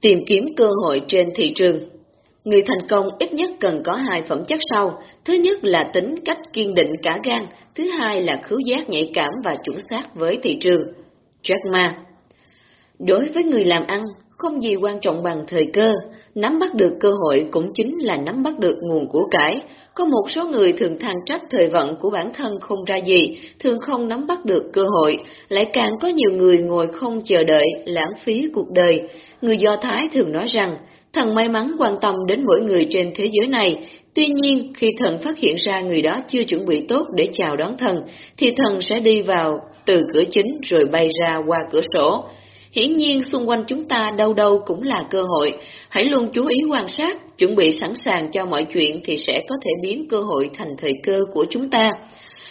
Tìm kiếm cơ hội trên thị trường Người thành công ít nhất cần có hai phẩm chất sau. Thứ nhất là tính cách kiên định cả gan, thứ hai là khứu giác nhạy cảm và chuẩn xác với thị trường. Jack Ma Đối với người làm ăn, không gì quan trọng bằng thời cơ, nắm bắt được cơ hội cũng chính là nắm bắt được nguồn của cải. Có một số người thường than trách thời vận của bản thân không ra gì, thường không nắm bắt được cơ hội, lại càng có nhiều người ngồi không chờ đợi, lãng phí cuộc đời. Người Do Thái thường nói rằng, thần may mắn quan tâm đến mỗi người trên thế giới này, tuy nhiên khi thần phát hiện ra người đó chưa chuẩn bị tốt để chào đón thần, thì thần sẽ đi vào từ cửa chính rồi bay ra qua cửa sổ. Hiển nhiên xung quanh chúng ta đâu đâu cũng là cơ hội, hãy luôn chú ý quan sát, chuẩn bị sẵn sàng cho mọi chuyện thì sẽ có thể biến cơ hội thành thời cơ của chúng ta.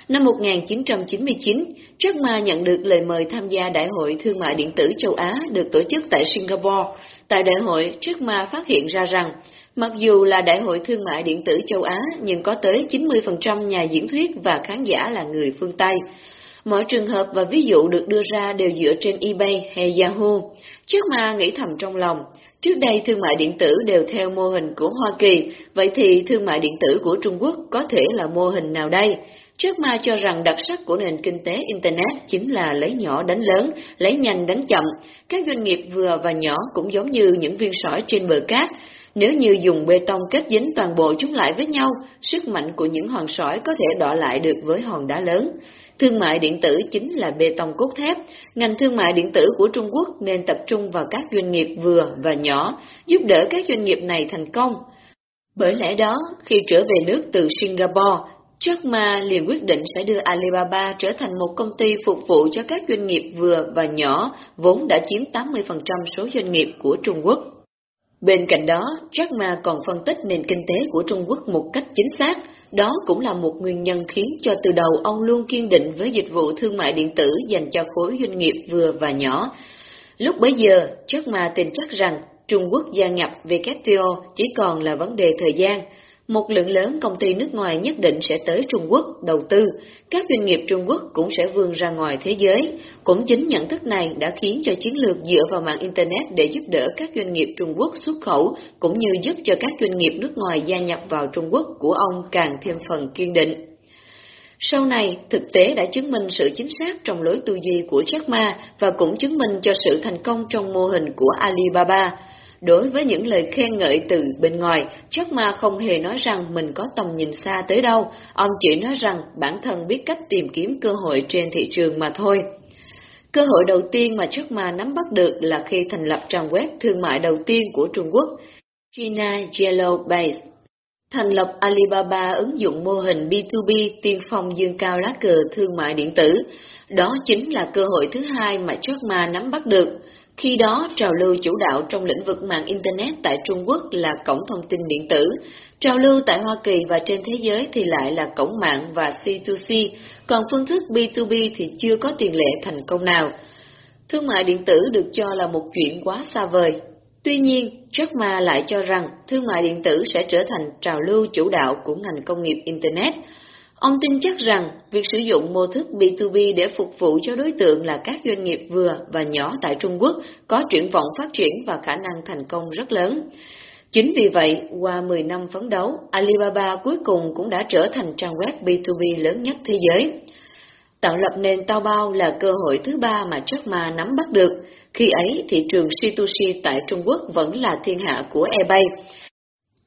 Năm 1999, Jack Ma nhận được lời mời tham gia Đại hội Thương mại Điện tử châu Á được tổ chức tại Singapore. Tại đại hội, Jack Ma phát hiện ra rằng, mặc dù là Đại hội Thương mại Điện tử châu Á, nhưng có tới 90% nhà diễn thuyết và khán giả là người phương Tây. Mọi trường hợp và ví dụ được đưa ra đều dựa trên eBay hay Yahoo. Trước mà nghĩ thầm trong lòng, trước đây thương mại điện tử đều theo mô hình của Hoa Kỳ, vậy thì thương mại điện tử của Trung Quốc có thể là mô hình nào đây? Trước ma cho rằng đặc sắc của nền kinh tế Internet chính là lấy nhỏ đánh lớn, lấy nhanh đánh chậm. Các doanh nghiệp vừa và nhỏ cũng giống như những viên sỏi trên bờ cát. Nếu như dùng bê tông kết dính toàn bộ chúng lại với nhau, sức mạnh của những hòn sỏi có thể đọ lại được với hòn đá lớn. Thương mại điện tử chính là bê tông cốt thép. Ngành thương mại điện tử của Trung Quốc nên tập trung vào các doanh nghiệp vừa và nhỏ, giúp đỡ các doanh nghiệp này thành công. Bởi lẽ đó, khi trở về nước từ Singapore, Jack Ma liền quyết định sẽ đưa Alibaba trở thành một công ty phục vụ cho các doanh nghiệp vừa và nhỏ, vốn đã chiếm 80% số doanh nghiệp của Trung Quốc. Bên cạnh đó, Jack Ma còn phân tích nền kinh tế của Trung Quốc một cách chính xác, đó cũng là một nguyên nhân khiến cho từ đầu ông luôn kiên định với dịch vụ thương mại điện tử dành cho khối doanh nghiệp vừa và nhỏ. Lúc bấy giờ, Jack Ma tin chắc rằng Trung Quốc gia nhập WTO chỉ còn là vấn đề thời gian, một lượng lớn công ty nước ngoài nhất định sẽ tới Trung Quốc đầu tư, các doanh nghiệp Trung Quốc cũng sẽ vươn ra ngoài thế giới. Cũng chính nhận thức này đã khiến cho chiến lược dựa vào mạng Internet để giúp đỡ các doanh nghiệp Trung Quốc xuất khẩu, cũng như giúp cho các doanh nghiệp nước ngoài gia nhập vào Trung Quốc của ông càng thêm phần kiên định. Sau này, thực tế đã chứng minh sự chính xác trong lối tư duy của Jack Ma và cũng chứng minh cho sự thành công trong mô hình của Alibaba. Đối với những lời khen ngợi từ bên ngoài, Jack Ma không hề nói rằng mình có tầm nhìn xa tới đâu, ông chỉ nói rằng bản thân biết cách tìm kiếm cơ hội trên thị trường mà thôi. Cơ hội đầu tiên mà Jack Ma nắm bắt được là khi thành lập trang web thương mại đầu tiên của Trung Quốc, China Yellow Base. Thành lập Alibaba ứng dụng mô hình B2B tiên phong dương cao lá cờ thương mại điện tử. Đó chính là cơ hội thứ hai mà Jack Ma nắm bắt được. Khi đó, trào lưu chủ đạo trong lĩnh vực mạng Internet tại Trung Quốc là cổng thông tin điện tử, trào lưu tại Hoa Kỳ và trên thế giới thì lại là cổng mạng và C2C, còn phương thức B2B thì chưa có tiền lệ thành công nào. Thương mại điện tử được cho là một chuyện quá xa vời. Tuy nhiên, Jack Ma lại cho rằng thương mại điện tử sẽ trở thành trào lưu chủ đạo của ngành công nghiệp Internet, Ông tin chắc rằng việc sử dụng mô thức B2B để phục vụ cho đối tượng là các doanh nghiệp vừa và nhỏ tại Trung Quốc có triển vọng phát triển và khả năng thành công rất lớn. Chính vì vậy, qua 10 năm phấn đấu, Alibaba cuối cùng cũng đã trở thành trang web B2B lớn nhất thế giới. Tạo lập nền Taobao là cơ hội thứ ba mà Jack Ma nắm bắt được. Khi ấy, thị trường C2C tại Trung Quốc vẫn là thiên hạ của eBay.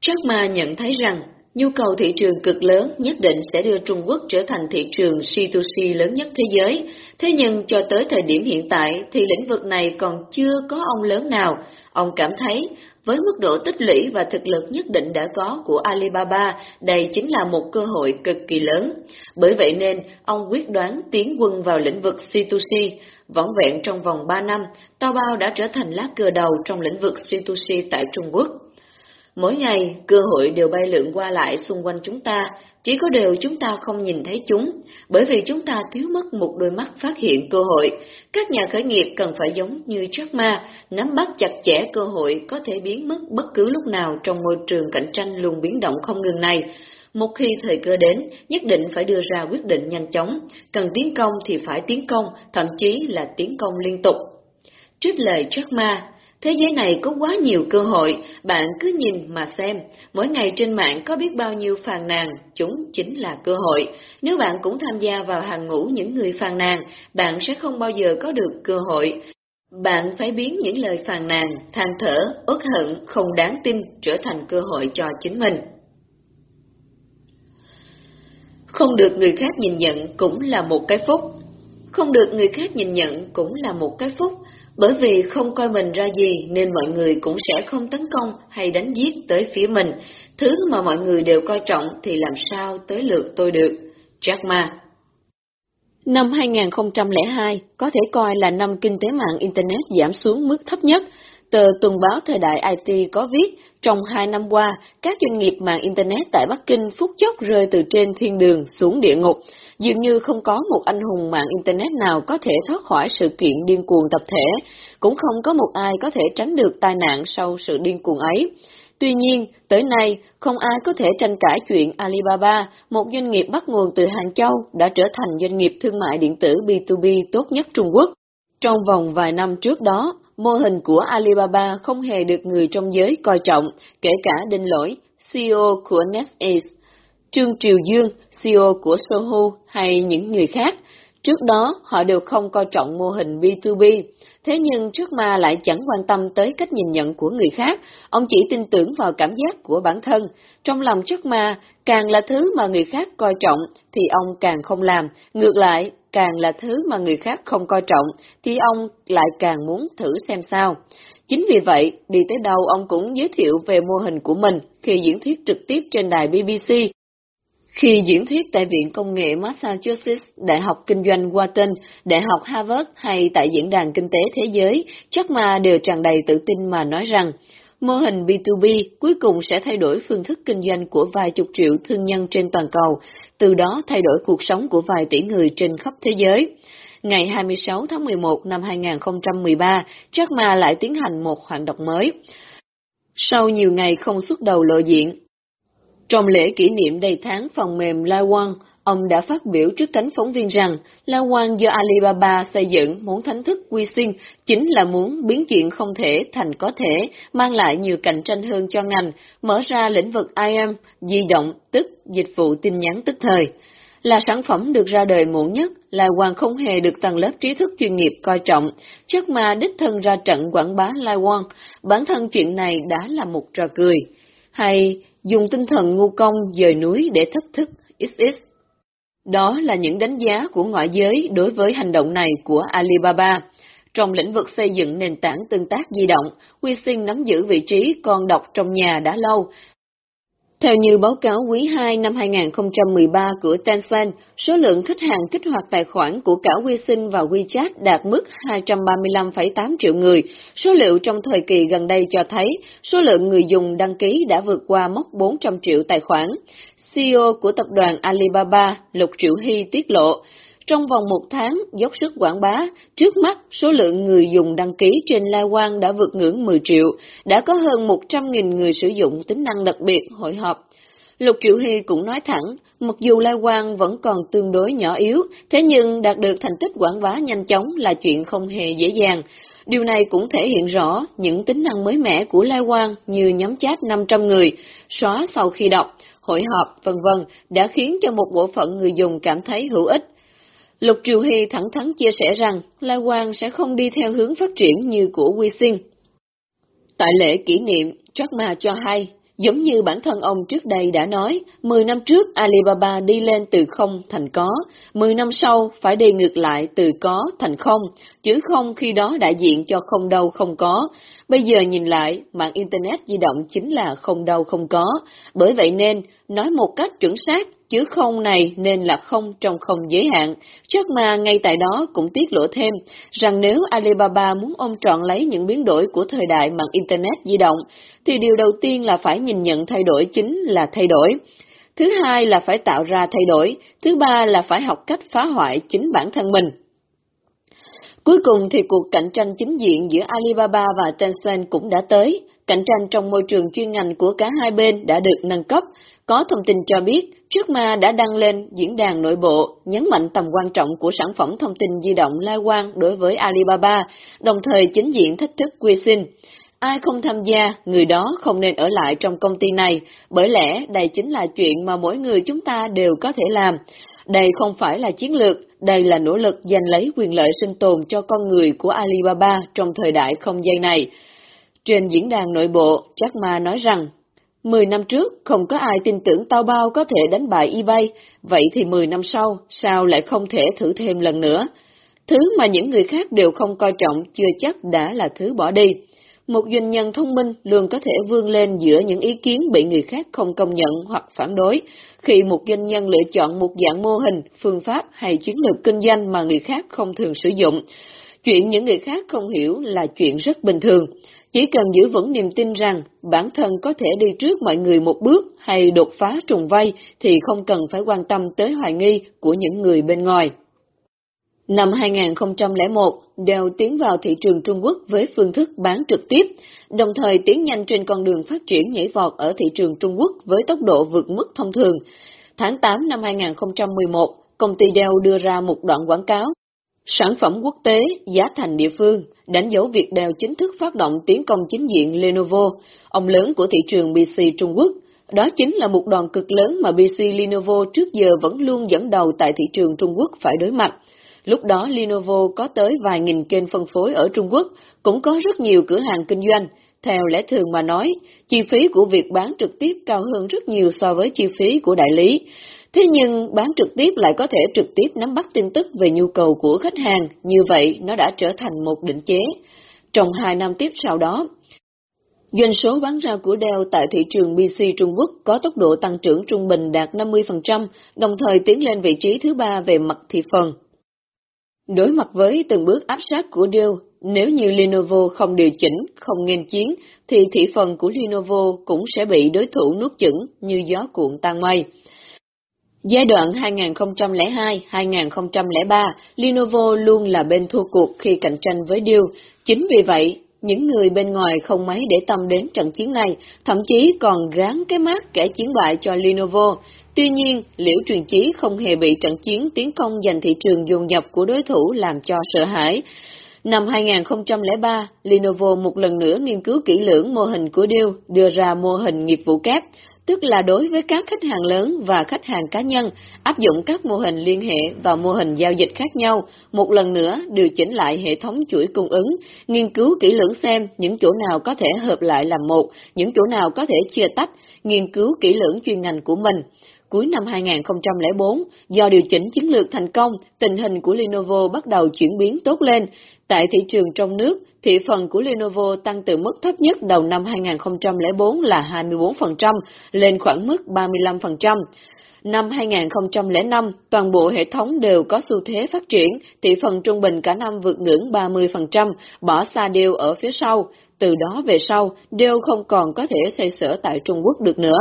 Jack Ma nhận thấy rằng Nhu cầu thị trường cực lớn nhất định sẽ đưa Trung Quốc trở thành thị trường C2C lớn nhất thế giới. Thế nhưng cho tới thời điểm hiện tại thì lĩnh vực này còn chưa có ông lớn nào. Ông cảm thấy với mức độ tích lũy và thực lực nhất định đã có của Alibaba, đây chính là một cơ hội cực kỳ lớn. Bởi vậy nên, ông quyết đoán tiến quân vào lĩnh vực C2C. Võng vẹn trong vòng 3 năm, Taobao đã trở thành lá cờ đầu trong lĩnh vực C2C tại Trung Quốc. Mỗi ngày, cơ hội đều bay lượn qua lại xung quanh chúng ta, chỉ có điều chúng ta không nhìn thấy chúng, bởi vì chúng ta thiếu mất một đôi mắt phát hiện cơ hội. Các nhà khởi nghiệp cần phải giống như Jack Ma, nắm bắt chặt chẽ cơ hội có thể biến mất bất cứ lúc nào trong môi trường cạnh tranh luôn biến động không ngừng này. Một khi thời cơ đến, nhất định phải đưa ra quyết định nhanh chóng, cần tiến công thì phải tiến công, thậm chí là tiến công liên tục. Trích lời Jack Ma, Thế giới này có quá nhiều cơ hội, bạn cứ nhìn mà xem. Mỗi ngày trên mạng có biết bao nhiêu phàn nàn, chúng chính là cơ hội. Nếu bạn cũng tham gia vào hàng ngũ những người phàn nàn, bạn sẽ không bao giờ có được cơ hội. Bạn phải biến những lời phàn nàn, than thở, uất hận, không đáng tin trở thành cơ hội cho chính mình. Không được người khác nhìn nhận cũng là một cái phúc. Không được người khác nhìn nhận cũng là một cái phúc, bởi vì không coi mình ra gì nên mọi người cũng sẽ không tấn công hay đánh giết tới phía mình. Thứ mà mọi người đều coi trọng thì làm sao tới lượt tôi được. Jack Ma Năm 2002 có thể coi là năm kinh tế mạng Internet giảm xuống mức thấp nhất. Tờ tuần báo thời đại IT có viết, trong hai năm qua, các doanh nghiệp mạng Internet tại Bắc Kinh phút chốc rơi từ trên thiên đường xuống địa ngục. Dường như không có một anh hùng mạng Internet nào có thể thoát khỏi sự kiện điên cuồng tập thể, cũng không có một ai có thể tránh được tai nạn sau sự điên cuồng ấy. Tuy nhiên, tới nay, không ai có thể tranh cãi chuyện Alibaba, một doanh nghiệp bắt nguồn từ Hàng Châu, đã trở thành doanh nghiệp thương mại điện tử B2B tốt nhất Trung Quốc. Trong vòng vài năm trước đó, mô hình của Alibaba không hề được người trong giới coi trọng, kể cả Đinh Lỗi, CEO của NetEase, Trương Triều Dương, CEO của Sohu hay những người khác. Trước đó, họ đều không coi trọng mô hình B2B, Thế nhưng trước ma lại chẳng quan tâm tới cách nhìn nhận của người khác, ông chỉ tin tưởng vào cảm giác của bản thân. Trong lòng trước ma, càng là thứ mà người khác coi trọng, thì ông càng không làm. Ngược lại, càng là thứ mà người khác không coi trọng, thì ông lại càng muốn thử xem sao. Chính vì vậy, đi tới đâu ông cũng giới thiệu về mô hình của mình khi diễn thuyết trực tiếp trên đài BBC khi diễn thuyết tại Viện Công nghệ Massachusetts, Đại học Kinh doanh Wharton, Đại học Harvard hay tại Diễn đàn Kinh tế Thế giới, chắc mà đều tràn đầy tự tin mà nói rằng, mô hình B2B cuối cùng sẽ thay đổi phương thức kinh doanh của vài chục triệu thương nhân trên toàn cầu, từ đó thay đổi cuộc sống của vài tỷ người trên khắp thế giới. Ngày 26 tháng 11 năm 2013, Jack Ma lại tiến hành một hoạt động mới. Sau nhiều ngày không xuất đầu lộ diện, trong lễ kỷ niệm đầy tháng phần mềm La Quang, ông đã phát biểu trước cánh phóng viên rằng La Quang do Alibaba xây dựng muốn thánh thức quy sinh chính là muốn biến chuyện không thể thành có thể, mang lại nhiều cạnh tranh hơn cho ngành, mở ra lĩnh vực IM, di động, tức dịch vụ tin nhắn tức thời. Là sản phẩm được ra đời muộn nhất, La Quang không hề được tầng lớp trí thức chuyên nghiệp coi trọng, chắc mà đích thân ra trận quảng bá La Quang, bản thân chuyện này đã là một trò cười. Hay dùng tinh thần ngu công dời núi để thách thức XX. Đó là những đánh giá của ngoại giới đối với hành động này của Alibaba. Trong lĩnh vực xây dựng nền tảng tương tác di động, WeSing nắm giữ vị trí con độc trong nhà đã lâu, theo như báo cáo quý 2 năm 2013 của Tencent, số lượng khách hàng kích hoạt tài khoản của cả WeSing và WeChat đạt mức 235,8 triệu người. Số liệu trong thời kỳ gần đây cho thấy số lượng người dùng đăng ký đã vượt qua mốc 400 triệu tài khoản. CEO của tập đoàn Alibaba, Lục Triệu Hy tiết lộ, trong vòng một tháng, dốc sức quảng bá, trước mắt số lượng người dùng đăng ký trên Lai Quan đã vượt ngưỡng 10 triệu, đã có hơn 100.000 người sử dụng tính năng đặc biệt hội họp. Lục Triệu Hy cũng nói thẳng, mặc dù Lai Quan vẫn còn tương đối nhỏ yếu, thế nhưng đạt được thành tích quảng bá nhanh chóng là chuyện không hề dễ dàng. Điều này cũng thể hiện rõ những tính năng mới mẻ của Lai Quan như nhóm chat 500 người, xóa sau khi đọc, hội họp, vân vân đã khiến cho một bộ phận người dùng cảm thấy hữu ích. Lục Triều Hy thẳng thắn chia sẻ rằng La Quang sẽ không đi theo hướng phát triển như của Quy Sinh. Tại lễ kỷ niệm, Jack Ma cho hay, giống như bản thân ông trước đây đã nói, 10 năm trước Alibaba đi lên từ không thành có, 10 năm sau phải đi ngược lại từ có thành không, chứ không khi đó đại diện cho không đâu không có. Bây giờ nhìn lại, mạng Internet di động chính là không đâu không có, bởi vậy nên, nói một cách chuẩn xác, chứ không này nên là không trong không giới hạn. Chắc mà ngay tại đó cũng tiết lộ thêm rằng nếu Alibaba muốn ôm trọn lấy những biến đổi của thời đại mạng Internet di động, thì điều đầu tiên là phải nhìn nhận thay đổi chính là thay đổi. Thứ hai là phải tạo ra thay đổi. Thứ ba là phải học cách phá hoại chính bản thân mình. Cuối cùng thì cuộc cạnh tranh chính diện giữa Alibaba và Tencent cũng đã tới. Cạnh tranh trong môi trường chuyên ngành của cả hai bên đã được nâng cấp. Có thông tin cho biết, trước ma đã đăng lên diễn đàn nội bộ, nhấn mạnh tầm quan trọng của sản phẩm thông tin di động Lai Quang đối với Alibaba, đồng thời chính diện thách thức Weixin. Ai không tham gia, người đó không nên ở lại trong công ty này, bởi lẽ đây chính là chuyện mà mỗi người chúng ta đều có thể làm. Đây không phải là chiến lược, đây là nỗ lực giành lấy quyền lợi sinh tồn cho con người của Alibaba trong thời đại không dây này. Trên diễn đàn nội bộ, Jack Ma nói rằng, 10 năm trước không có ai tin tưởng tao bao có thể đánh bại eBay, vậy thì 10 năm sau, sao lại không thể thử thêm lần nữa? Thứ mà những người khác đều không coi trọng chưa chắc đã là thứ bỏ đi. Một doanh nhân thông minh luôn có thể vươn lên giữa những ý kiến bị người khác không công nhận hoặc phản đối. Khi một doanh nhân lựa chọn một dạng mô hình, phương pháp hay chiến lược kinh doanh mà người khác không thường sử dụng, chuyện những người khác không hiểu là chuyện rất bình thường. Chỉ cần giữ vững niềm tin rằng bản thân có thể đi trước mọi người một bước hay đột phá trùng vây thì không cần phải quan tâm tới hoài nghi của những người bên ngoài. Năm 2001, Dell tiến vào thị trường Trung Quốc với phương thức bán trực tiếp, đồng thời tiến nhanh trên con đường phát triển nhảy vọt ở thị trường Trung Quốc với tốc độ vượt mức thông thường. Tháng 8 năm 2011, công ty Dell đưa ra một đoạn quảng cáo Sản phẩm quốc tế, giá thành địa phương, đánh dấu việc đều chính thức phát động tiến công chính diện Lenovo, ông lớn của thị trường PC Trung Quốc. Đó chính là một đòn cực lớn mà PC Lenovo trước giờ vẫn luôn dẫn đầu tại thị trường Trung Quốc phải đối mặt. Lúc đó Lenovo có tới vài nghìn kênh phân phối ở Trung Quốc, cũng có rất nhiều cửa hàng kinh doanh. Theo lẽ thường mà nói, chi phí của việc bán trực tiếp cao hơn rất nhiều so với chi phí của đại lý. Thế nhưng bán trực tiếp lại có thể trực tiếp nắm bắt tin tức về nhu cầu của khách hàng, như vậy nó đã trở thành một định chế. Trong hai năm tiếp sau đó, Doanh số bán ra của Dell tại thị trường PC Trung Quốc có tốc độ tăng trưởng trung bình đạt 50%, đồng thời tiến lên vị trí thứ ba về mặt thị phần. Đối mặt với từng bước áp sát của Dell, nếu như Lenovo không điều chỉnh, không nghiên chiến, thì thị phần của Lenovo cũng sẽ bị đối thủ nuốt chửng như gió cuộn tan mây. Giai đoạn 2002-2003, Lenovo luôn là bên thua cuộc khi cạnh tranh với Dell. Chính vì vậy, những người bên ngoài không mấy để tâm đến trận chiến này, thậm chí còn gán cái mát kẻ chiến bại cho Lenovo. Tuy nhiên, liễu truyền chí không hề bị trận chiến tiến công giành thị trường dồn dập của đối thủ làm cho sợ hãi. Năm 2003, Lenovo một lần nữa nghiên cứu kỹ lưỡng mô hình của Dell, đưa ra mô hình nghiệp vụ kép, tức là đối với các khách hàng lớn và khách hàng cá nhân, áp dụng các mô hình liên hệ và mô hình giao dịch khác nhau, một lần nữa điều chỉnh lại hệ thống chuỗi cung ứng, nghiên cứu kỹ lưỡng xem những chỗ nào có thể hợp lại làm một, những chỗ nào có thể chia tách, nghiên cứu kỹ lưỡng chuyên ngành của mình. Cuối năm 2004, do điều chỉnh chiến lược thành công, tình hình của Lenovo bắt đầu chuyển biến tốt lên. Tại thị trường trong nước, thị phần của Lenovo tăng từ mức thấp nhất đầu năm 2004 là 24% lên khoảng mức 35%. Năm 2005, toàn bộ hệ thống đều có xu thế phát triển, thị phần trung bình cả năm vượt ngưỡng 30%, bỏ xa Dell ở phía sau. Từ đó về sau, Dell không còn có thể xoay sở tại Trung Quốc được nữa.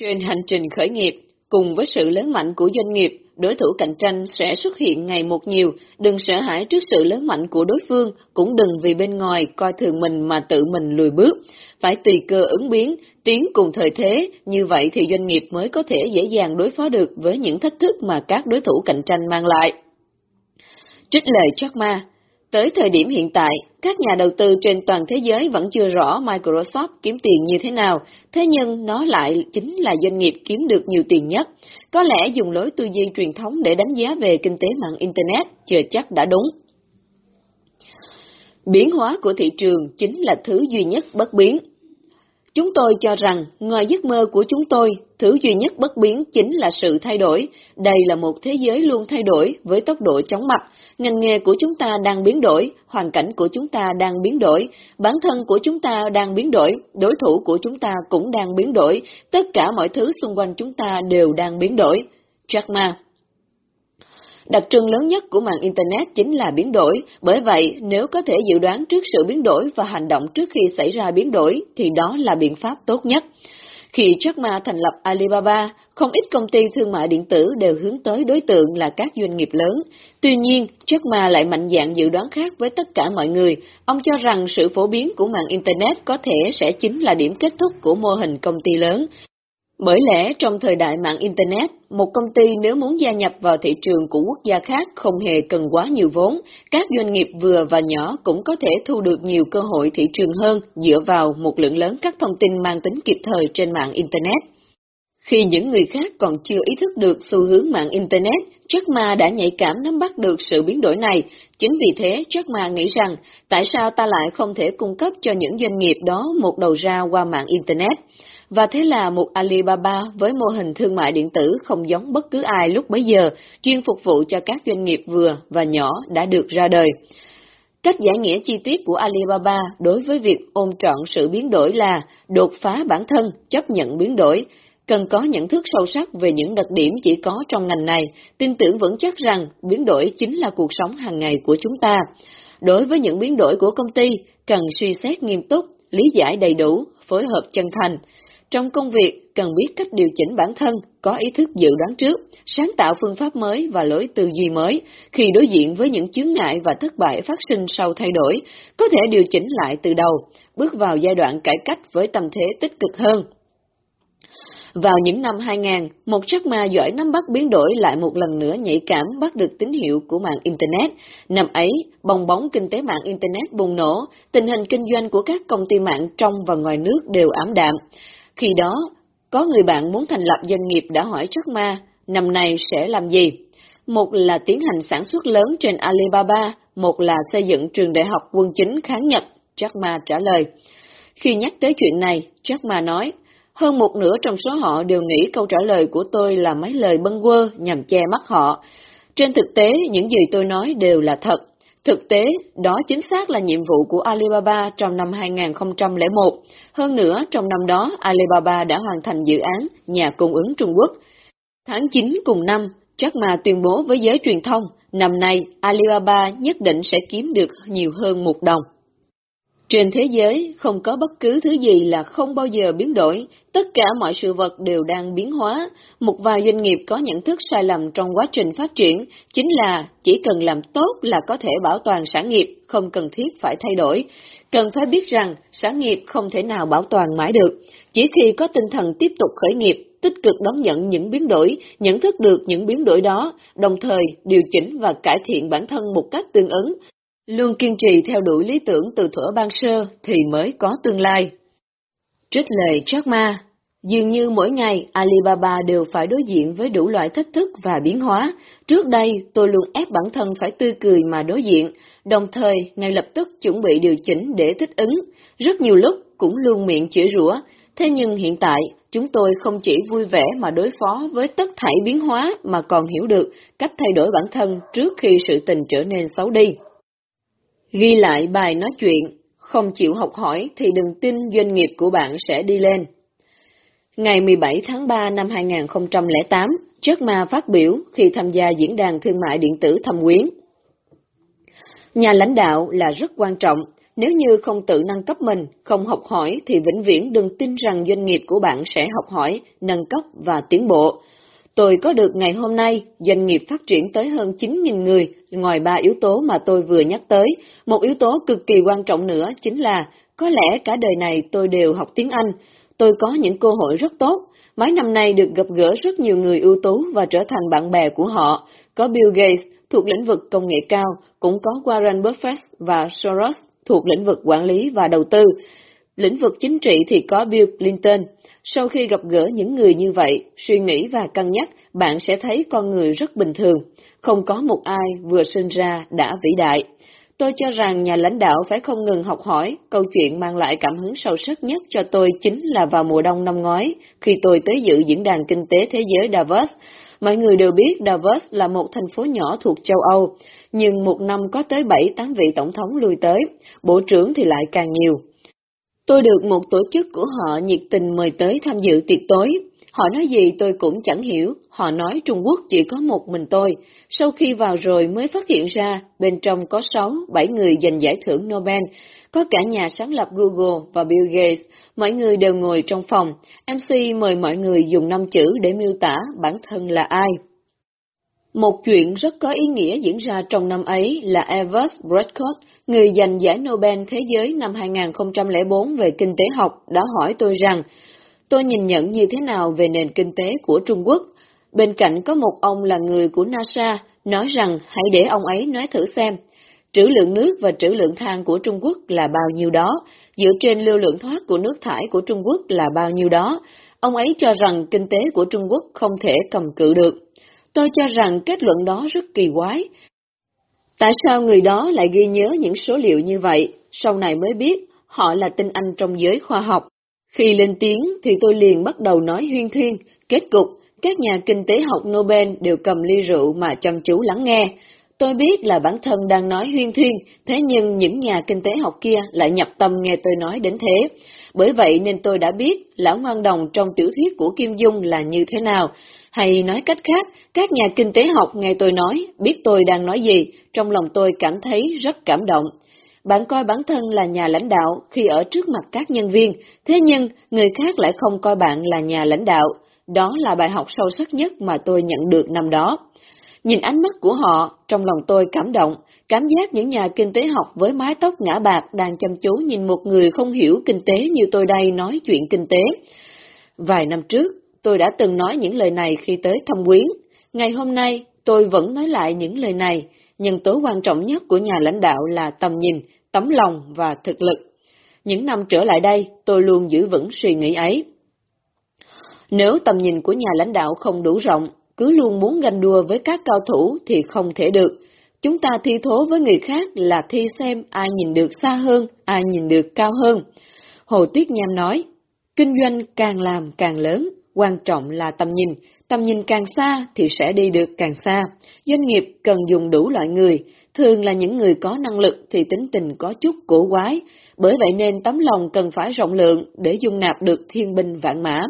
Trên hành trình khởi nghiệp, cùng với sự lớn mạnh của doanh nghiệp, đối thủ cạnh tranh sẽ xuất hiện ngày một nhiều, đừng sợ hãi trước sự lớn mạnh của đối phương, cũng đừng vì bên ngoài coi thường mình mà tự mình lùi bước. Phải tùy cơ ứng biến, tiến cùng thời thế, như vậy thì doanh nghiệp mới có thể dễ dàng đối phó được với những thách thức mà các đối thủ cạnh tranh mang lại. Trích lời Jack Ma Tới thời điểm hiện tại, các nhà đầu tư trên toàn thế giới vẫn chưa rõ Microsoft kiếm tiền như thế nào, thế nhưng nó lại chính là doanh nghiệp kiếm được nhiều tiền nhất. Có lẽ dùng lối tư duy truyền thống để đánh giá về kinh tế mạng Internet chưa chắc đã đúng. Biến hóa của thị trường chính là thứ duy nhất bất biến. Chúng tôi cho rằng, ngoài giấc mơ của chúng tôi, thứ duy nhất bất biến chính là sự thay đổi. Đây là một thế giới luôn thay đổi với tốc độ chóng mặt. Ngành nghề của chúng ta đang biến đổi, hoàn cảnh của chúng ta đang biến đổi, bản thân của chúng ta đang biến đổi, đối thủ của chúng ta cũng đang biến đổi, tất cả mọi thứ xung quanh chúng ta đều đang biến đổi. Jack Ma Đặc trưng lớn nhất của mạng Internet chính là biến đổi, bởi vậy nếu có thể dự đoán trước sự biến đổi và hành động trước khi xảy ra biến đổi thì đó là biện pháp tốt nhất. Khi Jack Ma thành lập Alibaba, không ít công ty thương mại điện tử đều hướng tới đối tượng là các doanh nghiệp lớn. Tuy nhiên, Jack Ma lại mạnh dạn dự đoán khác với tất cả mọi người. Ông cho rằng sự phổ biến của mạng Internet có thể sẽ chính là điểm kết thúc của mô hình công ty lớn. Bởi lẽ trong thời đại mạng Internet, một công ty nếu muốn gia nhập vào thị trường của quốc gia khác không hề cần quá nhiều vốn, các doanh nghiệp vừa và nhỏ cũng có thể thu được nhiều cơ hội thị trường hơn dựa vào một lượng lớn các thông tin mang tính kịp thời trên mạng Internet. Khi những người khác còn chưa ý thức được xu hướng mạng Internet, Jack Ma đã nhạy cảm nắm bắt được sự biến đổi này. Chính vì thế, Jack Ma nghĩ rằng, tại sao ta lại không thể cung cấp cho những doanh nghiệp đó một đầu ra qua mạng Internet? Và thế là một Alibaba với mô hình thương mại điện tử không giống bất cứ ai lúc bấy giờ, chuyên phục vụ cho các doanh nghiệp vừa và nhỏ đã được ra đời. Cách giải nghĩa chi tiết của Alibaba đối với việc ôm trọn sự biến đổi là đột phá bản thân, chấp nhận biến đổi, cần có nhận thức sâu sắc về những đặc điểm chỉ có trong ngành này, tin tưởng vững chắc rằng biến đổi chính là cuộc sống hàng ngày của chúng ta. Đối với những biến đổi của công ty, cần suy xét nghiêm túc, lý giải đầy đủ, phối hợp chân thành. Trong công việc, cần biết cách điều chỉnh bản thân, có ý thức dự đoán trước, sáng tạo phương pháp mới và lối tư duy mới. Khi đối diện với những chướng ngại và thất bại phát sinh sau thay đổi, có thể điều chỉnh lại từ đầu, bước vào giai đoạn cải cách với tâm thế tích cực hơn. Vào những năm 2000, một Jack Ma giỏi nắm bắt biến đổi lại một lần nữa nhạy cảm bắt được tín hiệu của mạng Internet. Năm ấy, bong bóng kinh tế mạng Internet bùng nổ, tình hình kinh doanh của các công ty mạng trong và ngoài nước đều ảm đạm. Khi đó, có người bạn muốn thành lập doanh nghiệp đã hỏi Jack Ma, năm nay sẽ làm gì? Một là tiến hành sản xuất lớn trên Alibaba, một là xây dựng trường đại học quân chính kháng Nhật, Jack Ma trả lời. Khi nhắc tới chuyện này, Jack Ma nói, hơn một nửa trong số họ đều nghĩ câu trả lời của tôi là mấy lời bâng quơ nhằm che mắt họ. Trên thực tế, những gì tôi nói đều là thật. Thực tế, đó chính xác là nhiệm vụ của Alibaba trong năm 2001. Hơn nữa, trong năm đó, Alibaba đã hoàn thành dự án nhà cung ứng Trung Quốc. Tháng 9 cùng năm, Jack Ma tuyên bố với giới truyền thông, năm nay Alibaba nhất định sẽ kiếm được nhiều hơn một đồng. Trên thế giới, không có bất cứ thứ gì là không bao giờ biến đổi, tất cả mọi sự vật đều đang biến hóa. Một vài doanh nghiệp có nhận thức sai lầm trong quá trình phát triển, chính là chỉ cần làm tốt là có thể bảo toàn sản nghiệp, không cần thiết phải thay đổi. Cần phải biết rằng sản nghiệp không thể nào bảo toàn mãi được, chỉ khi có tinh thần tiếp tục khởi nghiệp, tích cực đón nhận những biến đổi, nhận thức được những biến đổi đó, đồng thời điều chỉnh và cải thiện bản thân một cách tương ứng, Luôn kiên trì theo đuổi lý tưởng từ thuở ban sơ thì mới có tương lai. Trích lời Jack Ma Dường như mỗi ngày Alibaba đều phải đối diện với đủ loại thách thức và biến hóa. Trước đây tôi luôn ép bản thân phải tươi cười mà đối diện, đồng thời ngay lập tức chuẩn bị điều chỉnh để thích ứng. Rất nhiều lúc cũng luôn miệng chửi rủa, thế nhưng hiện tại chúng tôi không chỉ vui vẻ mà đối phó với tất thảy biến hóa mà còn hiểu được cách thay đổi bản thân trước khi sự tình trở nên xấu đi. Ghi lại bài nói chuyện, không chịu học hỏi thì đừng tin doanh nghiệp của bạn sẽ đi lên. Ngày 17 tháng 3 năm 2008, Chất Ma phát biểu khi tham gia diễn đàn thương mại điện tử thâm quyến. Nhà lãnh đạo là rất quan trọng, nếu như không tự nâng cấp mình, không học hỏi thì vĩnh viễn đừng tin rằng doanh nghiệp của bạn sẽ học hỏi, nâng cấp và tiến bộ. Tôi có được ngày hôm nay, doanh nghiệp phát triển tới hơn 9.000 người, ngoài ba yếu tố mà tôi vừa nhắc tới. Một yếu tố cực kỳ quan trọng nữa chính là, có lẽ cả đời này tôi đều học tiếng Anh. Tôi có những cơ hội rất tốt. Mấy năm nay được gặp gỡ rất nhiều người ưu tú và trở thành bạn bè của họ. Có Bill Gates thuộc lĩnh vực công nghệ cao, cũng có Warren Buffett và Soros thuộc lĩnh vực quản lý và đầu tư. Lĩnh vực chính trị thì có Bill Clinton. Sau khi gặp gỡ những người như vậy, suy nghĩ và cân nhắc, bạn sẽ thấy con người rất bình thường. Không có một ai vừa sinh ra đã vĩ đại. Tôi cho rằng nhà lãnh đạo phải không ngừng học hỏi, câu chuyện mang lại cảm hứng sâu sắc nhất cho tôi chính là vào mùa đông năm ngoái, khi tôi tới dự diễn đàn kinh tế thế giới Davos. Mọi người đều biết Davos là một thành phố nhỏ thuộc châu Âu, nhưng một năm có tới 7-8 vị tổng thống lui tới, bộ trưởng thì lại càng nhiều. Tôi được một tổ chức của họ nhiệt tình mời tới tham dự tiệc tối. Họ nói gì tôi cũng chẳng hiểu, họ nói Trung Quốc chỉ có một mình tôi. Sau khi vào rồi mới phát hiện ra, bên trong có sáu, bảy người giành giải thưởng Nobel. có cả nhà sáng lập Google và Bill Gates, mọi người đều ngồi trong phòng. MC mời mọi người dùng năm chữ để miêu tả bản thân là ai. Một chuyện rất có ý nghĩa diễn ra trong năm ấy là Evers Bradcott, người giành giải Nobel Thế giới năm 2004 về kinh tế học, đã hỏi tôi rằng tôi nhìn nhận như thế nào về nền kinh tế của Trung Quốc. Bên cạnh có một ông là người của NASA, nói rằng hãy để ông ấy nói thử xem. Trữ lượng nước và trữ lượng than của Trung Quốc là bao nhiêu đó, dựa trên lưu lượng thoát của nước thải của Trung Quốc là bao nhiêu đó. Ông ấy cho rằng kinh tế của Trung Quốc không thể cầm cự được. Tôi cho rằng kết luận đó rất kỳ quái. Tại sao người đó lại ghi nhớ những số liệu như vậy? Sau này mới biết, họ là tinh anh trong giới khoa học. Khi lên tiếng thì tôi liền bắt đầu nói huyên thuyên, kết cục, các nhà kinh tế học Nobel đều cầm ly rượu mà chăm chú lắng nghe. Tôi biết là bản thân đang nói huyên thuyên, thế nhưng những nhà kinh tế học kia lại nhập tâm nghe tôi nói đến thế. Bởi vậy nên tôi đã biết lão ngoan đồng trong tiểu thuyết của Kim Dung là như thế nào, hay nói cách khác, các nhà kinh tế học nghe tôi nói, biết tôi đang nói gì, trong lòng tôi cảm thấy rất cảm động. Bạn coi bản thân là nhà lãnh đạo khi ở trước mặt các nhân viên, thế nhưng người khác lại không coi bạn là nhà lãnh đạo. Đó là bài học sâu sắc nhất mà tôi nhận được năm đó. Nhìn ánh mắt của họ, trong lòng tôi cảm động, cảm giác những nhà kinh tế học với mái tóc ngã bạc đang chăm chú nhìn một người không hiểu kinh tế như tôi đây nói chuyện kinh tế. Vài năm trước, Tôi đã từng nói những lời này khi tới thăm quyến. Ngày hôm nay, tôi vẫn nói lại những lời này. Nhân tố quan trọng nhất của nhà lãnh đạo là tầm nhìn, tấm lòng và thực lực. Những năm trở lại đây, tôi luôn giữ vững suy nghĩ ấy. Nếu tầm nhìn của nhà lãnh đạo không đủ rộng, cứ luôn muốn ganh đua với các cao thủ thì không thể được. Chúng ta thi thố với người khác là thi xem ai nhìn được xa hơn, ai nhìn được cao hơn. Hồ Tuyết Nham nói, kinh doanh càng làm càng lớn, Quan trọng là tầm nhìn, tầm nhìn càng xa thì sẽ đi được càng xa. Doanh nghiệp cần dùng đủ loại người, thường là những người có năng lực thì tính tình có chút cổ quái, bởi vậy nên tấm lòng cần phải rộng lượng để dung nạp được thiên binh vạn mã.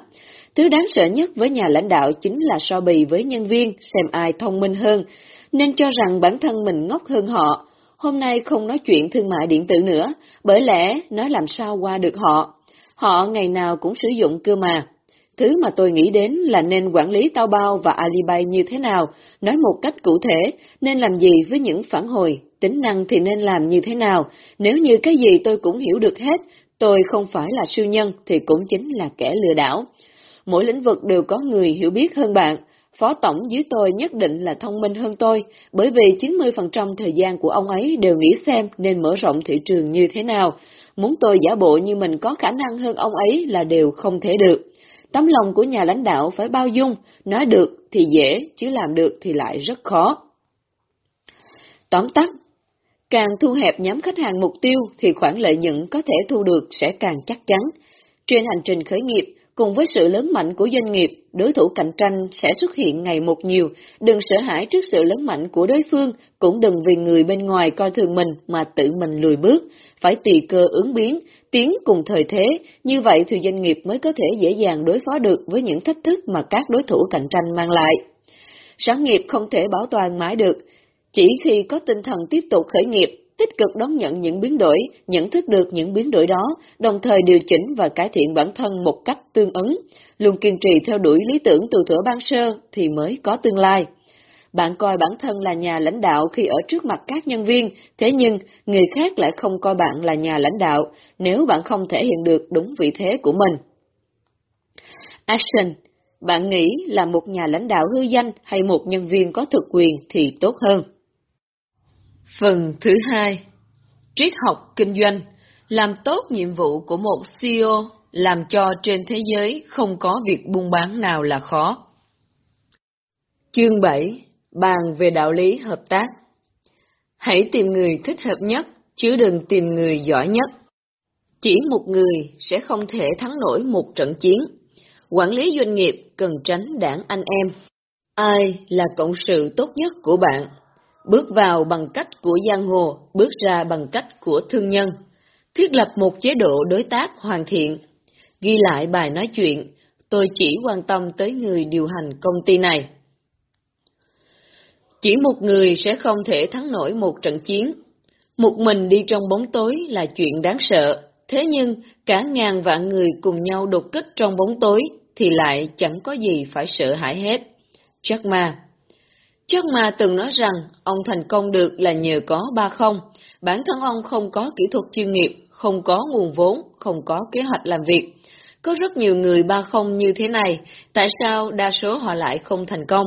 Thứ đáng sợ nhất với nhà lãnh đạo chính là so bì với nhân viên xem ai thông minh hơn, nên cho rằng bản thân mình ngốc hơn họ. Hôm nay không nói chuyện thương mại điện tử nữa, bởi lẽ nói làm sao qua được họ. Họ ngày nào cũng sử dụng cơ mà. Thứ mà tôi nghĩ đến là nên quản lý tao bao và alibi như thế nào, nói một cách cụ thể, nên làm gì với những phản hồi, tính năng thì nên làm như thế nào, nếu như cái gì tôi cũng hiểu được hết, tôi không phải là siêu nhân thì cũng chính là kẻ lừa đảo. Mỗi lĩnh vực đều có người hiểu biết hơn bạn, phó tổng dưới tôi nhất định là thông minh hơn tôi, bởi vì 90% thời gian của ông ấy đều nghĩ xem nên mở rộng thị trường như thế nào. Muốn tôi giả bộ như mình có khả năng hơn ông ấy là đều không thể được. Tấm lòng của nhà lãnh đạo phải bao dung, nói được thì dễ, chứ làm được thì lại rất khó. Tóm tắt, càng thu hẹp nhóm khách hàng mục tiêu thì khoản lợi nhuận có thể thu được sẽ càng chắc chắn. Trên hành trình khởi nghiệp, cùng với sự lớn mạnh của doanh nghiệp, đối thủ cạnh tranh sẽ xuất hiện ngày một nhiều, đừng sợ hãi trước sự lớn mạnh của đối phương, cũng đừng vì người bên ngoài coi thường mình mà tự mình lùi bước, phải tùy cơ ứng biến, tiến cùng thời thế, như vậy thì doanh nghiệp mới có thể dễ dàng đối phó được với những thách thức mà các đối thủ cạnh tranh mang lại. Sáng nghiệp không thể bảo toàn mãi được, chỉ khi có tinh thần tiếp tục khởi nghiệp, tích cực đón nhận những biến đổi, nhận thức được những biến đổi đó, đồng thời điều chỉnh và cải thiện bản thân một cách tương ứng, luôn kiên trì theo đuổi lý tưởng từ thuở ban sơ thì mới có tương lai. Bạn coi bản thân là nhà lãnh đạo khi ở trước mặt các nhân viên, thế nhưng người khác lại không coi bạn là nhà lãnh đạo nếu bạn không thể hiện được đúng vị thế của mình. Action Bạn nghĩ là một nhà lãnh đạo hư danh hay một nhân viên có thực quyền thì tốt hơn? Phần thứ hai Triết học kinh doanh Làm tốt nhiệm vụ của một CEO làm cho trên thế giới không có việc buôn bán nào là khó. Chương 7 Bàn về đạo lý hợp tác Hãy tìm người thích hợp nhất, chứ đừng tìm người giỏi nhất. Chỉ một người sẽ không thể thắng nổi một trận chiến. Quản lý doanh nghiệp cần tránh đảng anh em. Ai là cộng sự tốt nhất của bạn? Bước vào bằng cách của giang hồ, bước ra bằng cách của thương nhân. Thiết lập một chế độ đối tác hoàn thiện. Ghi lại bài nói chuyện, tôi chỉ quan tâm tới người điều hành công ty này. Chỉ một người sẽ không thể thắng nổi một trận chiến. Một mình đi trong bóng tối là chuyện đáng sợ, thế nhưng cả ngàn vạn người cùng nhau đột kích trong bóng tối thì lại chẳng có gì phải sợ hãi hết. Jack Ma Jack Ma từng nói rằng ông thành công được là nhờ có ba không, bản thân ông không có kỹ thuật chuyên nghiệp, không có nguồn vốn, không có kế hoạch làm việc. Có rất nhiều người ba không như thế này, tại sao đa số họ lại không thành công?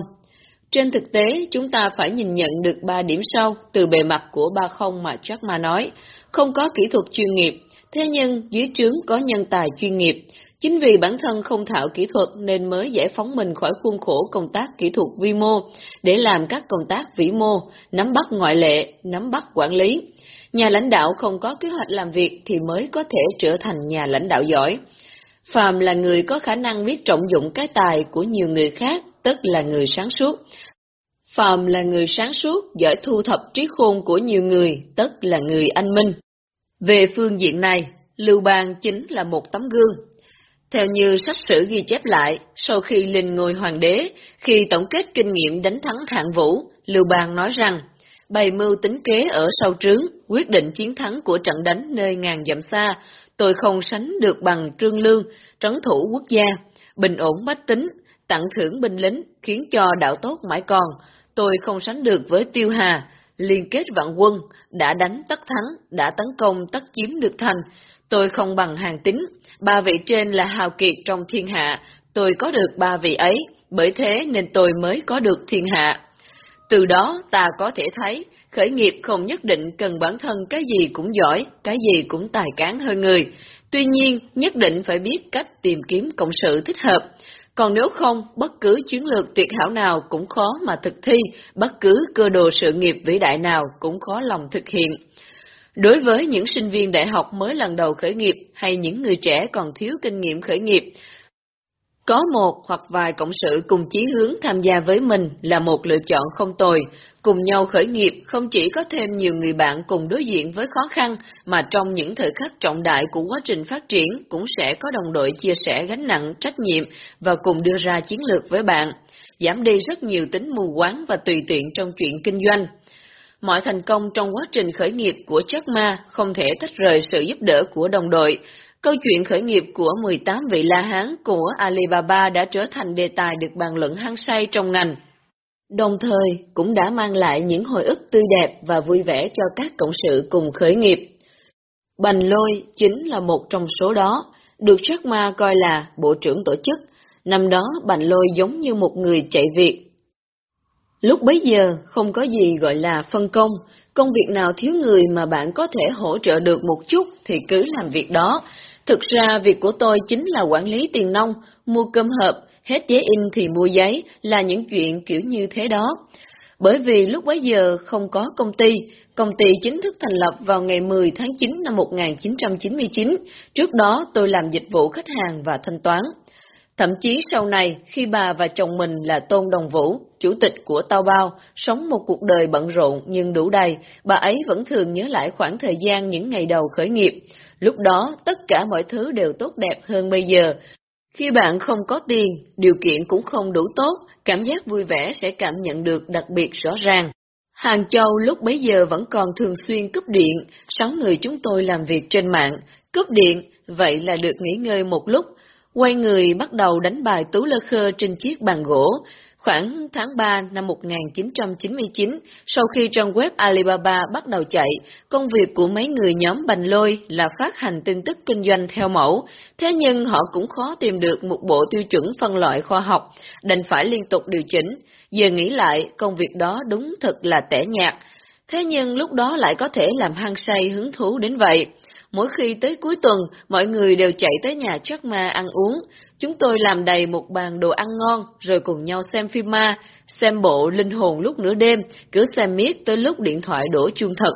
Trên thực tế, chúng ta phải nhìn nhận được ba điểm sau từ bề mặt của ba không mà Jack Ma nói. Không có kỹ thuật chuyên nghiệp, thế nhưng dưới trướng có nhân tài chuyên nghiệp. Chính vì bản thân không thạo kỹ thuật nên mới giải phóng mình khỏi khuôn khổ công tác kỹ thuật vi mô để làm các công tác vĩ mô, nắm bắt ngoại lệ, nắm bắt quản lý. Nhà lãnh đạo không có kế hoạch làm việc thì mới có thể trở thành nhà lãnh đạo giỏi. Phàm là người có khả năng biết trọng dụng cái tài của nhiều người khác, tức là người sáng suốt. Phàm là người sáng suốt, giỏi thu thập trí khôn của nhiều người, tất là người anh minh. Về phương diện này, Lưu Bang chính là một tấm gương. Theo như sách sử ghi chép lại, sau khi lên ngôi hoàng đế, khi tổng kết kinh nghiệm đánh thắng hạng vũ, Lưu Bang nói rằng, bày mưu tính kế ở sau trướng, quyết định chiến thắng của trận đánh nơi ngàn dặm xa, tôi không sánh được bằng trương lương, trấn thủ quốc gia, bình ổn bách tính, tặng thưởng binh lính, khiến cho đạo tốt mãi còn, tôi không sánh được với tiêu hà, liên kết vạn quân, đã đánh tất thắng, đã tấn công tất chiếm được thành, tôi không bằng hàng tính, ba vị trên là hào kiệt trong thiên hạ, tôi có được ba vị ấy, bởi thế nên tôi mới có được thiên hạ. Từ đó ta có thể thấy, khởi nghiệp không nhất định cần bản thân cái gì cũng giỏi, cái gì cũng tài cán hơn người. Tuy nhiên, nhất định phải biết cách tìm kiếm cộng sự thích hợp. Còn nếu không, bất cứ chiến lược tuyệt hảo nào cũng khó mà thực thi, bất cứ cơ đồ sự nghiệp vĩ đại nào cũng khó lòng thực hiện. Đối với những sinh viên đại học mới lần đầu khởi nghiệp hay những người trẻ còn thiếu kinh nghiệm khởi nghiệp, có một hoặc vài cộng sự cùng chí hướng tham gia với mình là một lựa chọn không tồi. Cùng nhau khởi nghiệp không chỉ có thêm nhiều người bạn cùng đối diện với khó khăn, mà trong những thời khắc trọng đại của quá trình phát triển cũng sẽ có đồng đội chia sẻ gánh nặng, trách nhiệm và cùng đưa ra chiến lược với bạn, giảm đi rất nhiều tính mù quáng và tùy tiện trong chuyện kinh doanh. Mọi thành công trong quá trình khởi nghiệp của Jack Ma không thể tách rời sự giúp đỡ của đồng đội, Câu chuyện khởi nghiệp của 18 vị La Hán của Alibaba đã trở thành đề tài được bàn luận hăng say trong ngành. Đồng thời cũng đã mang lại những hồi ức tươi đẹp và vui vẻ cho các cộng sự cùng khởi nghiệp. Bành Lôi chính là một trong số đó, được Jack Ma coi là bộ trưởng tổ chức. Năm đó Bành Lôi giống như một người chạy việc. Lúc bấy giờ không có gì gọi là phân công, công việc nào thiếu người mà bạn có thể hỗ trợ được một chút thì cứ làm việc đó, Thực ra việc của tôi chính là quản lý tiền nông, mua cơm hộp, hết giấy in thì mua giấy, là những chuyện kiểu như thế đó. Bởi vì lúc bấy giờ không có công ty, công ty chính thức thành lập vào ngày 10 tháng 9 năm 1999, trước đó tôi làm dịch vụ khách hàng và thanh toán. Thậm chí sau này, khi bà và chồng mình là Tôn Đồng Vũ, chủ tịch của Tao Bao, sống một cuộc đời bận rộn nhưng đủ đầy, bà ấy vẫn thường nhớ lại khoảng thời gian những ngày đầu khởi nghiệp. Lúc đó, tất cả mọi thứ đều tốt đẹp hơn bây giờ. Khi bạn không có tiền, điều kiện cũng không đủ tốt, cảm giác vui vẻ sẽ cảm nhận được đặc biệt rõ ràng. Hàng Châu lúc bấy giờ vẫn còn thường xuyên cúp điện, sáu người chúng tôi làm việc trên mạng, cúp điện, vậy là được nghỉ ngơi một lúc, quay người bắt đầu đánh bài tú lơ khơ trên chiếc bàn gỗ, Khoảng tháng 3 năm 1999, sau khi trang web Alibaba bắt đầu chạy, công việc của mấy người nhóm Bành Lôi là phát hành tin tức kinh doanh theo mẫu, thế nhưng họ cũng khó tìm được một bộ tiêu chuẩn phân loại khoa học, đành phải liên tục điều chỉnh. Giờ nghĩ lại, công việc đó đúng thật là tẻ nhạt, thế nhưng lúc đó lại có thể làm hăng say hứng thú đến vậy. Mỗi khi tới cuối tuần, mọi người đều chạy tới nhà Jack Ma ăn uống, Chúng tôi làm đầy một bàn đồ ăn ngon, rồi cùng nhau xem phim ma, xem bộ linh hồn lúc nửa đêm, cứ xem miết tới lúc điện thoại đổ chuông thật.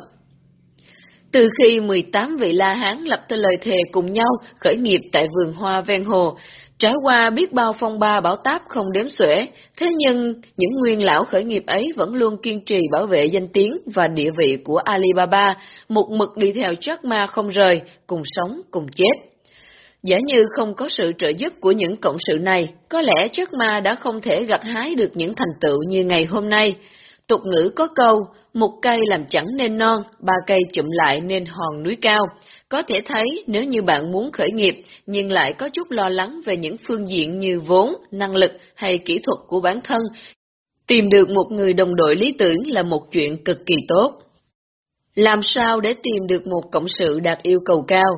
Từ khi 18 vị La Hán lập tới lời thề cùng nhau khởi nghiệp tại vườn hoa ven hồ, trải qua biết bao phong ba bảo táp không đếm xuể, thế nhưng những nguyên lão khởi nghiệp ấy vẫn luôn kiên trì bảo vệ danh tiếng và địa vị của Alibaba, một mực đi theo Jack Ma không rời, cùng sống cùng chết. Giả như không có sự trợ giúp của những cộng sự này, có lẽ chất Ma đã không thể gặt hái được những thành tựu như ngày hôm nay. Tục ngữ có câu, một cây làm chẳng nên non, ba cây chụm lại nên hòn núi cao. Có thể thấy nếu như bạn muốn khởi nghiệp nhưng lại có chút lo lắng về những phương diện như vốn, năng lực hay kỹ thuật của bản thân, tìm được một người đồng đội lý tưởng là một chuyện cực kỳ tốt. Làm sao để tìm được một cộng sự đạt yêu cầu cao?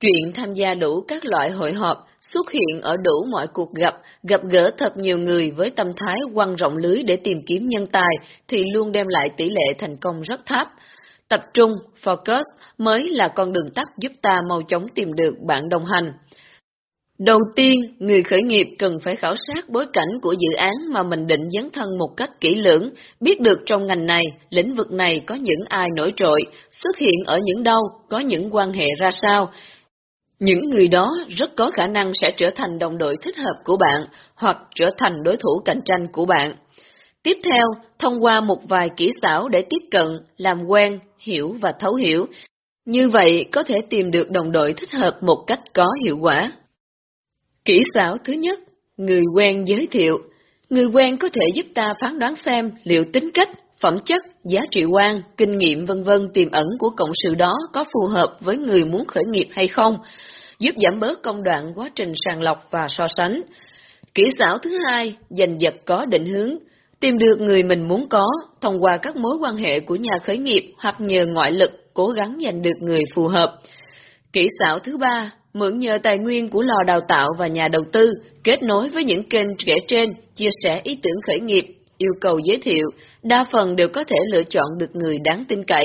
Chuyện tham gia đủ các loại hội họp, xuất hiện ở đủ mọi cuộc gặp, gặp gỡ thật nhiều người với tâm thái quăng rộng lưới để tìm kiếm nhân tài thì luôn đem lại tỷ lệ thành công rất thấp. Tập trung, focus mới là con đường tắt giúp ta mau chóng tìm được bạn đồng hành. Đầu tiên, người khởi nghiệp cần phải khảo sát bối cảnh của dự án mà mình định dấn thân một cách kỹ lưỡng, biết được trong ngành này, lĩnh vực này có những ai nổi trội, xuất hiện ở những đâu, có những quan hệ ra sao, những người đó rất có khả năng sẽ trở thành đồng đội thích hợp của bạn hoặc trở thành đối thủ cạnh tranh của bạn. Tiếp theo, thông qua một vài kỹ xảo để tiếp cận, làm quen, hiểu và thấu hiểu. Như vậy có thể tìm được đồng đội thích hợp một cách có hiệu quả. Kỹ xảo thứ nhất, người quen giới thiệu. Người quen có thể giúp ta phán đoán xem liệu tính cách, phẩm chất, giá trị quan, kinh nghiệm vân vân tiềm ẩn của cộng sự đó có phù hợp với người muốn khởi nghiệp hay không, giúp giảm bớt công đoạn quá trình sàng lọc và so sánh. Kỹ xảo thứ hai, giành giật có định hướng, tìm được người mình muốn có thông qua các mối quan hệ của nhà khởi nghiệp hoặc nhờ ngoại lực cố gắng giành được người phù hợp. Kỹ xảo thứ ba, mượn nhờ tài nguyên của lò đào tạo và nhà đầu tư, kết nối với những kênh kể trên, chia sẻ ý tưởng khởi nghiệp, yêu cầu giới thiệu, đa phần đều có thể lựa chọn được người đáng tin cậy.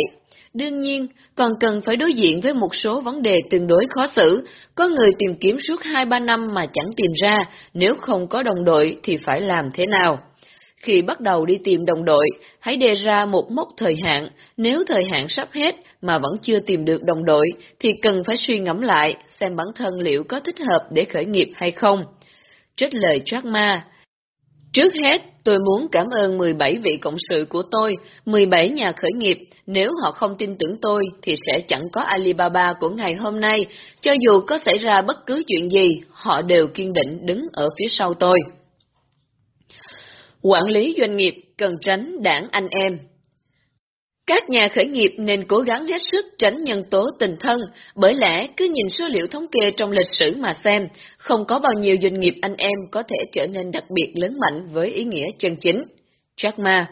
Đương nhiên, còn cần phải đối diện với một số vấn đề tương đối khó xử, có người tìm kiếm suốt 2-3 năm mà chẳng tìm ra, nếu không có đồng đội thì phải làm thế nào? Khi bắt đầu đi tìm đồng đội, hãy đề ra một mốc thời hạn, nếu thời hạn sắp hết mà vẫn chưa tìm được đồng đội thì cần phải suy ngẫm lại xem bản thân liệu có thích hợp để khởi nghiệp hay không. Trích lời Jack Ma, Trước hết, tôi muốn cảm ơn 17 vị cộng sự của tôi, 17 nhà khởi nghiệp. Nếu họ không tin tưởng tôi, thì sẽ chẳng có Alibaba của ngày hôm nay. Cho dù có xảy ra bất cứ chuyện gì, họ đều kiên định đứng ở phía sau tôi. Quản lý doanh nghiệp cần tránh đảng anh em. Các nhà khởi nghiệp nên cố gắng hết sức tránh nhân tố tình thân, bởi lẽ cứ nhìn số liệu thống kê trong lịch sử mà xem, không có bao nhiêu doanh nghiệp anh em có thể trở nên đặc biệt lớn mạnh với ý nghĩa chân chính. Jack Ma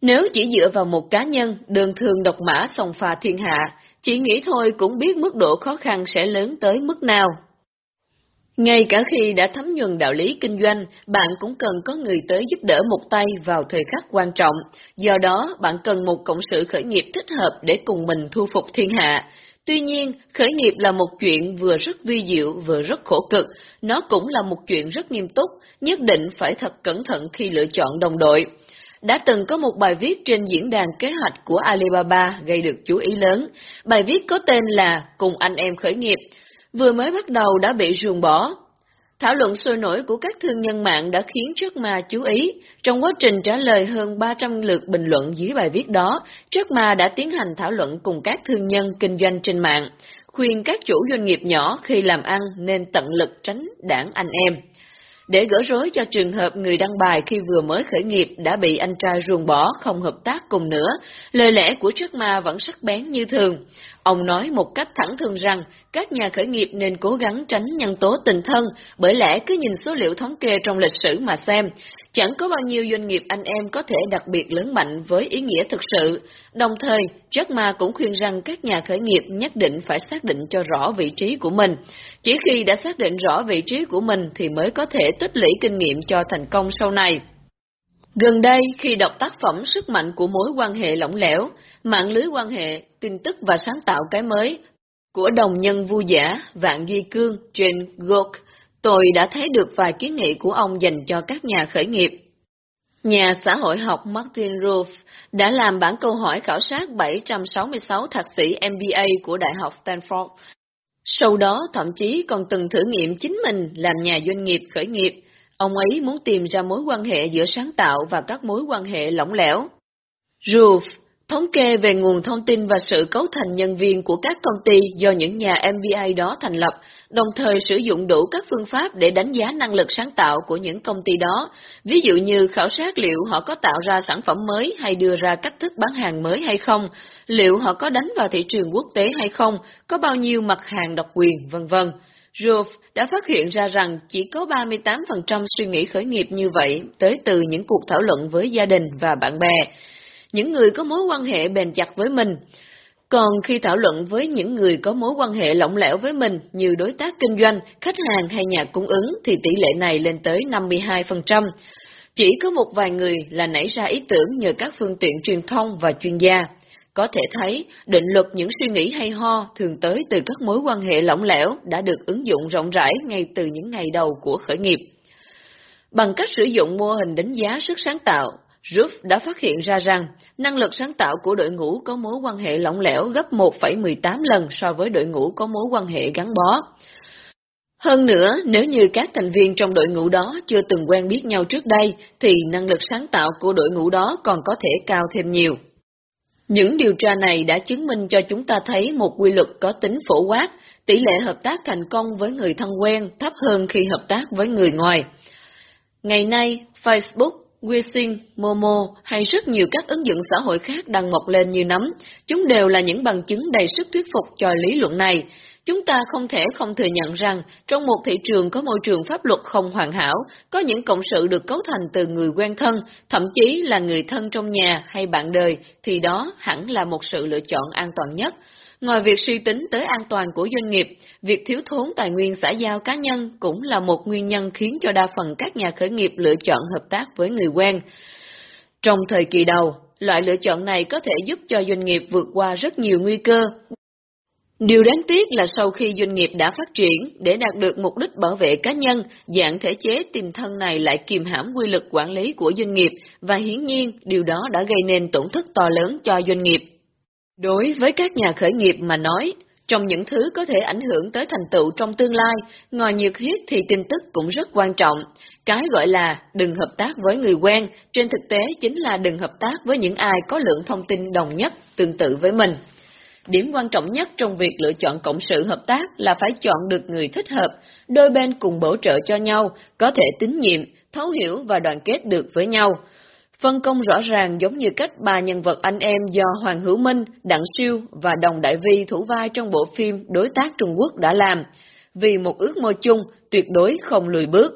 Nếu chỉ dựa vào một cá nhân, đường thường độc mã sòng phà thiên hạ, chỉ nghĩ thôi cũng biết mức độ khó khăn sẽ lớn tới mức nào. Ngay cả khi đã thấm nhuần đạo lý kinh doanh, bạn cũng cần có người tới giúp đỡ một tay vào thời khắc quan trọng. Do đó, bạn cần một cộng sự khởi nghiệp thích hợp để cùng mình thu phục thiên hạ. Tuy nhiên, khởi nghiệp là một chuyện vừa rất vi diệu vừa rất khổ cực, nó cũng là một chuyện rất nghiêm túc, nhất định phải thật cẩn thận khi lựa chọn đồng đội. Đã từng có một bài viết trên diễn đàn kế hoạch của Alibaba gây được chú ý lớn. Bài viết có tên là Cùng anh em khởi nghiệp, vừa mới bắt đầu đã bị ruồng bỏ. Thảo luận sôi nổi của các thương nhân mạng đã khiến Jack Ma chú ý. Trong quá trình trả lời hơn 300 lượt bình luận dưới bài viết đó, Jack Ma đã tiến hành thảo luận cùng các thương nhân kinh doanh trên mạng, khuyên các chủ doanh nghiệp nhỏ khi làm ăn nên tận lực tránh đảng anh em. Để gỡ rối cho trường hợp người đăng bài khi vừa mới khởi nghiệp đã bị anh trai ruồng bỏ không hợp tác cùng nữa, lời lẽ của Jack Ma vẫn sắc bén như thường. Ông nói một cách thẳng thừng rằng các nhà khởi nghiệp nên cố gắng tránh nhân tố tình thân, bởi lẽ cứ nhìn số liệu thống kê trong lịch sử mà xem, chẳng có bao nhiêu doanh nghiệp anh em có thể đặc biệt lớn mạnh với ý nghĩa thực sự. Đồng thời, Jack Ma cũng khuyên rằng các nhà khởi nghiệp nhất định phải xác định cho rõ vị trí của mình. Chỉ khi đã xác định rõ vị trí của mình thì mới có thể tích lũy kinh nghiệm cho thành công sau này. Gần đây, khi đọc tác phẩm Sức mạnh của mối quan hệ lỏng lẻo, mạng lưới quan hệ, tin tức và sáng tạo cái mới của đồng nhân vui giả Vạn Duy Cương trên Gok, tôi đã thấy được vài kiến nghị của ông dành cho các nhà khởi nghiệp. Nhà xã hội học Martin Roof đã làm bản câu hỏi khảo sát 766 thạc sĩ MBA của Đại học Stanford. Sau đó, thậm chí còn từng thử nghiệm chính mình làm nhà doanh nghiệp khởi nghiệp Ông ấy muốn tìm ra mối quan hệ giữa sáng tạo và các mối quan hệ lỏng lẻo. Roof Thống kê về nguồn thông tin và sự cấu thành nhân viên của các công ty do những nhà MBA đó thành lập, đồng thời sử dụng đủ các phương pháp để đánh giá năng lực sáng tạo của những công ty đó, ví dụ như khảo sát liệu họ có tạo ra sản phẩm mới hay đưa ra cách thức bán hàng mới hay không, liệu họ có đánh vào thị trường quốc tế hay không, có bao nhiêu mặt hàng độc quyền, vân vân. Roof đã phát hiện ra rằng chỉ có 38% suy nghĩ khởi nghiệp như vậy tới từ những cuộc thảo luận với gia đình và bạn bè những người có mối quan hệ bền chặt với mình. Còn khi thảo luận với những người có mối quan hệ lỏng lẻo với mình như đối tác kinh doanh, khách hàng hay nhà cung ứng thì tỷ lệ này lên tới 52%. Chỉ có một vài người là nảy ra ý tưởng nhờ các phương tiện truyền thông và chuyên gia. Có thể thấy, định luật những suy nghĩ hay ho thường tới từ các mối quan hệ lỏng lẻo đã được ứng dụng rộng rãi ngay từ những ngày đầu của khởi nghiệp. Bằng cách sử dụng mô hình đánh giá sức sáng tạo, Ruff đã phát hiện ra rằng năng lực sáng tạo của đội ngũ có mối quan hệ lỏng lẻo gấp 1,18 lần so với đội ngũ có mối quan hệ gắn bó. Hơn nữa, nếu như các thành viên trong đội ngũ đó chưa từng quen biết nhau trước đây, thì năng lực sáng tạo của đội ngũ đó còn có thể cao thêm nhiều. Những điều tra này đã chứng minh cho chúng ta thấy một quy luật có tính phổ quát, tỷ lệ hợp tác thành công với người thân quen thấp hơn khi hợp tác với người ngoài. Ngày nay, Facebook, WeSing, Momo hay rất nhiều các ứng dụng xã hội khác đang mọc lên như nấm, chúng đều là những bằng chứng đầy sức thuyết phục cho lý luận này. Chúng ta không thể không thừa nhận rằng trong một thị trường có môi trường pháp luật không hoàn hảo, có những cộng sự được cấu thành từ người quen thân, thậm chí là người thân trong nhà hay bạn đời, thì đó hẳn là một sự lựa chọn an toàn nhất. Ngoài việc suy tính tới an toàn của doanh nghiệp, việc thiếu thốn tài nguyên xã giao cá nhân cũng là một nguyên nhân khiến cho đa phần các nhà khởi nghiệp lựa chọn hợp tác với người quen. Trong thời kỳ đầu, loại lựa chọn này có thể giúp cho doanh nghiệp vượt qua rất nhiều nguy cơ. Điều đáng tiếc là sau khi doanh nghiệp đã phát triển, để đạt được mục đích bảo vệ cá nhân, dạng thể chế tìm thân này lại kiềm hãm quy lực quản lý của doanh nghiệp, và hiển nhiên điều đó đã gây nên tổn thất to lớn cho doanh nghiệp. Đối với các nhà khởi nghiệp mà nói, trong những thứ có thể ảnh hưởng tới thành tựu trong tương lai, ngoài nhiệt huyết thì tin tức cũng rất quan trọng. Cái gọi là đừng hợp tác với người quen, trên thực tế chính là đừng hợp tác với những ai có lượng thông tin đồng nhất, tương tự với mình. Điểm quan trọng nhất trong việc lựa chọn cộng sự hợp tác là phải chọn được người thích hợp, đôi bên cùng bổ trợ cho nhau, có thể tín nhiệm, thấu hiểu và đoàn kết được với nhau. Phân công rõ ràng giống như cách ba nhân vật anh em do Hoàng Hữu Minh, Đặng Siêu và Đồng Đại Vi thủ vai trong bộ phim Đối tác Trung Quốc đã làm, vì một ước mơ chung tuyệt đối không lùi bước.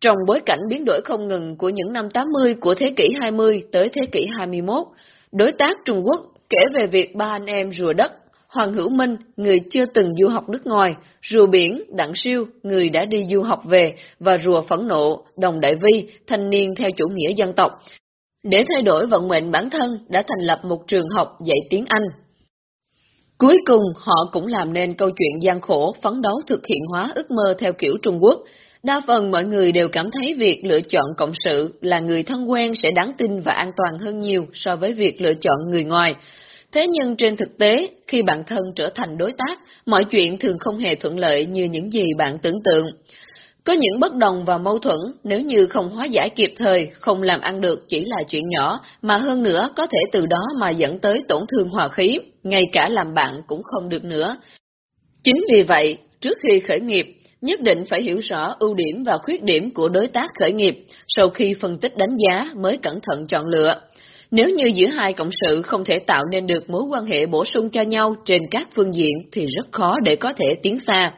Trong bối cảnh biến đổi không ngừng của những năm 80 của thế kỷ 20 tới thế kỷ 21, đối tác Trung Quốc kể về việc ba anh em rùa đất, Hoàng Hữu Minh, người chưa từng du học nước ngoài, rùa biển, Đặng Siêu, người đã đi du học về, và rùa phẫn nộ, Đồng Đại Vi, thanh niên theo chủ nghĩa dân tộc. Để thay đổi vận mệnh bản thân, đã thành lập một trường học dạy tiếng Anh. Cuối cùng, họ cũng làm nên câu chuyện gian khổ, phấn đấu thực hiện hóa ước mơ theo kiểu Trung Quốc. Đa phần mọi người đều cảm thấy việc lựa chọn cộng sự là người thân quen sẽ đáng tin và an toàn hơn nhiều so với việc lựa chọn người ngoài. Thế nhưng trên thực tế, khi bạn thân trở thành đối tác, mọi chuyện thường không hề thuận lợi như những gì bạn tưởng tượng. Có những bất đồng và mâu thuẫn, nếu như không hóa giải kịp thời, không làm ăn được chỉ là chuyện nhỏ, mà hơn nữa có thể từ đó mà dẫn tới tổn thương hòa khí, ngay cả làm bạn cũng không được nữa. Chính vì vậy, trước khi khởi nghiệp, nhất định phải hiểu rõ ưu điểm và khuyết điểm của đối tác khởi nghiệp, sau khi phân tích đánh giá mới cẩn thận chọn lựa. Nếu như giữa hai cộng sự không thể tạo nên được mối quan hệ bổ sung cho nhau trên các phương diện thì rất khó để có thể tiến xa.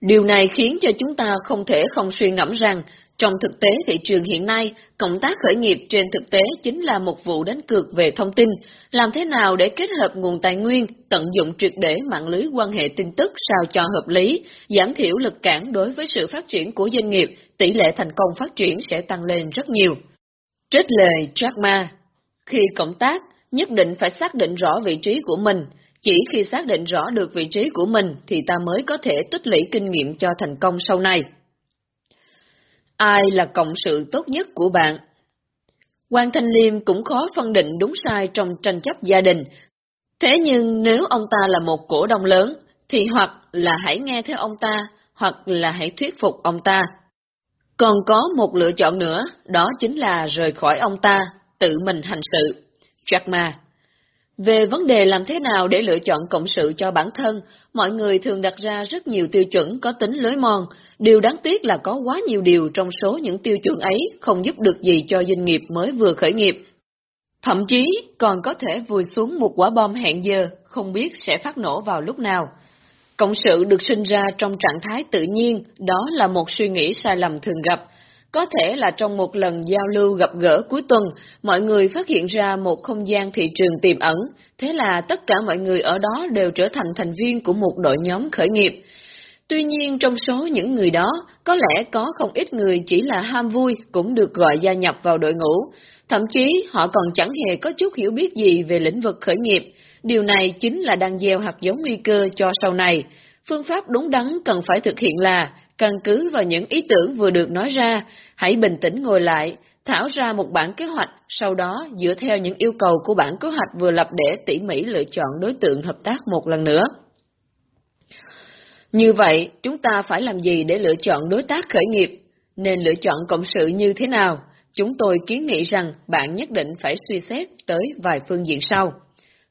Điều này khiến cho chúng ta không thể không suy ngẫm rằng, trong thực tế thị trường hiện nay, cộng tác khởi nghiệp trên thực tế chính là một vụ đánh cược về thông tin, làm thế nào để kết hợp nguồn tài nguyên, tận dụng triệt để mạng lưới quan hệ tin tức sao cho hợp lý, giảm thiểu lực cản đối với sự phát triển của doanh nghiệp, tỷ lệ thành công phát triển sẽ tăng lên rất nhiều. Trích lời Jack Ma khi cộng tác, nhất định phải xác định rõ vị trí của mình, chỉ khi xác định rõ được vị trí của mình thì ta mới có thể tích lũy kinh nghiệm cho thành công sau này. Ai là cộng sự tốt nhất của bạn? Quan Thanh Liêm cũng khó phân định đúng sai trong tranh chấp gia đình. Thế nhưng nếu ông ta là một cổ đông lớn, thì hoặc là hãy nghe theo ông ta, hoặc là hãy thuyết phục ông ta. Còn có một lựa chọn nữa, đó chính là rời khỏi ông ta, tự mình hành sự. Jack Ma Về vấn đề làm thế nào để lựa chọn cộng sự cho bản thân, mọi người thường đặt ra rất nhiều tiêu chuẩn có tính lối mòn. Điều đáng tiếc là có quá nhiều điều trong số những tiêu chuẩn ấy không giúp được gì cho doanh nghiệp mới vừa khởi nghiệp. Thậm chí còn có thể vùi xuống một quả bom hẹn giờ, không biết sẽ phát nổ vào lúc nào. Cộng sự được sinh ra trong trạng thái tự nhiên, đó là một suy nghĩ sai lầm thường gặp. Có thể là trong một lần giao lưu gặp gỡ cuối tuần, mọi người phát hiện ra một không gian thị trường tiềm ẩn, thế là tất cả mọi người ở đó đều trở thành thành viên của một đội nhóm khởi nghiệp. Tuy nhiên trong số những người đó, có lẽ có không ít người chỉ là ham vui cũng được gọi gia nhập vào đội ngũ, thậm chí họ còn chẳng hề có chút hiểu biết gì về lĩnh vực khởi nghiệp. Điều này chính là đang gieo hạt giống nguy cơ cho sau này. Phương pháp đúng đắn cần phải thực hiện là căn cứ vào những ý tưởng vừa được nói ra, hãy bình tĩnh ngồi lại, thảo ra một bản kế hoạch, sau đó dựa theo những yêu cầu của bản kế hoạch vừa lập để tỉ mỉ lựa chọn đối tượng hợp tác một lần nữa. Như vậy, chúng ta phải làm gì để lựa chọn đối tác khởi nghiệp? Nên lựa chọn cộng sự như thế nào? Chúng tôi kiến nghị rằng bạn nhất định phải suy xét tới vài phương diện sau.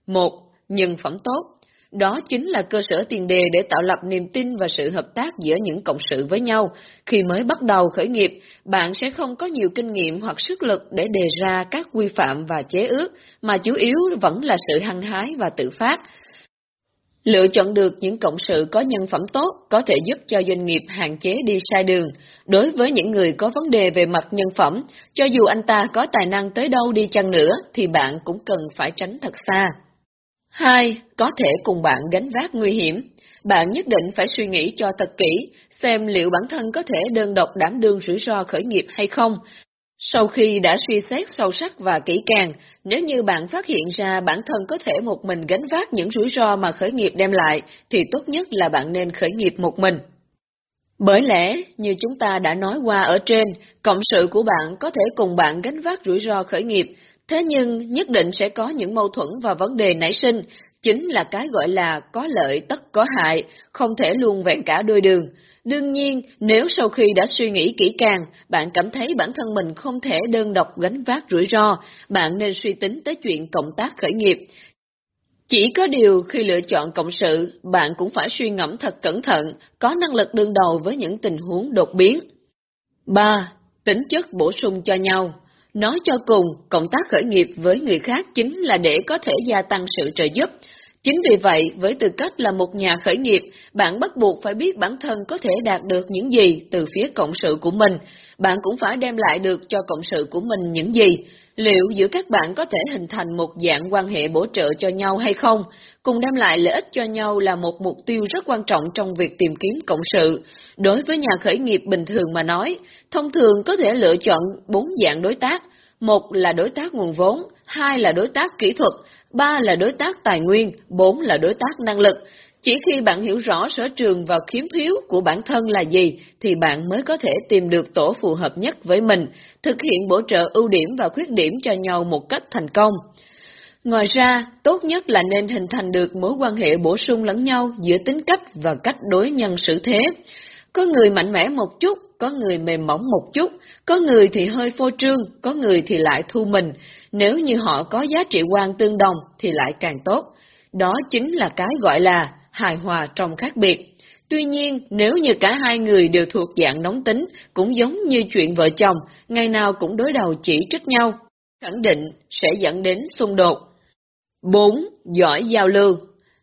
Một, nhân phẩm tốt. Đó chính là cơ sở tiền đề để tạo lập niềm tin và sự hợp tác giữa những cộng sự với nhau. Khi mới bắt đầu khởi nghiệp, bạn sẽ không có nhiều kinh nghiệm hoặc sức lực để đề ra các quy phạm và chế ước, mà chủ yếu vẫn là sự hăng hái và tự phát. Lựa chọn được những cộng sự có nhân phẩm tốt có thể giúp cho doanh nghiệp hạn chế đi sai đường. Đối với những người có vấn đề về mặt nhân phẩm, cho dù anh ta có tài năng tới đâu đi chăng nữa, thì bạn cũng cần phải tránh thật xa. Hai, có thể cùng bạn gánh vác nguy hiểm. Bạn nhất định phải suy nghĩ cho thật kỹ, xem liệu bản thân có thể đơn độc đảm đương rủi ro khởi nghiệp hay không. Sau khi đã suy xét sâu sắc và kỹ càng, nếu như bạn phát hiện ra bản thân có thể một mình gánh vác những rủi ro mà khởi nghiệp đem lại, thì tốt nhất là bạn nên khởi nghiệp một mình. Bởi lẽ, như chúng ta đã nói qua ở trên, cộng sự của bạn có thể cùng bạn gánh vác rủi ro khởi nghiệp, Thế nhưng nhất định sẽ có những mâu thuẫn và vấn đề nảy sinh, chính là cái gọi là có lợi tất có hại, không thể luôn vẹn cả đôi đường. Đương nhiên, nếu sau khi đã suy nghĩ kỹ càng, bạn cảm thấy bản thân mình không thể đơn độc gánh vác rủi ro, bạn nên suy tính tới chuyện cộng tác khởi nghiệp. Chỉ có điều khi lựa chọn cộng sự, bạn cũng phải suy ngẫm thật cẩn thận, có năng lực đương đầu với những tình huống đột biến. 3. Tính chất bổ sung cho nhau Nói cho cùng, cộng tác khởi nghiệp với người khác chính là để có thể gia tăng sự trợ giúp. Chính vì vậy, với tư cách là một nhà khởi nghiệp, bạn bắt buộc phải biết bản thân có thể đạt được những gì từ phía cộng sự của mình. Bạn cũng phải đem lại được cho cộng sự của mình những gì. Liệu giữa các bạn có thể hình thành một dạng quan hệ bổ trợ cho nhau hay không? Cùng đem lại lợi ích cho nhau là một mục tiêu rất quan trọng trong việc tìm kiếm cộng sự. Đối với nhà khởi nghiệp bình thường mà nói, thông thường có thể lựa chọn bốn dạng đối tác. Một là đối tác nguồn vốn, hai là đối tác kỹ thuật, ba là đối tác tài nguyên, bốn là đối tác năng lực. Chỉ khi bạn hiểu rõ sở trường và khiếm thiếu của bản thân là gì, thì bạn mới có thể tìm được tổ phù hợp nhất với mình, thực hiện bổ trợ ưu điểm và khuyết điểm cho nhau một cách thành công. Ngoài ra, tốt nhất là nên hình thành được mối quan hệ bổ sung lẫn nhau giữa tính cách và cách đối nhân xử thế. Có người mạnh mẽ một chút, có người mềm mỏng một chút, có người thì hơi phô trương, có người thì lại thu mình. Nếu như họ có giá trị quan tương đồng thì lại càng tốt. Đó chính là cái gọi là hài hòa trong khác biệt. Tuy nhiên, nếu như cả hai người đều thuộc dạng nóng tính, cũng giống như chuyện vợ chồng, ngày nào cũng đối đầu chỉ trích nhau, khẳng định sẽ dẫn đến xung đột. 4. Giỏi giao lưu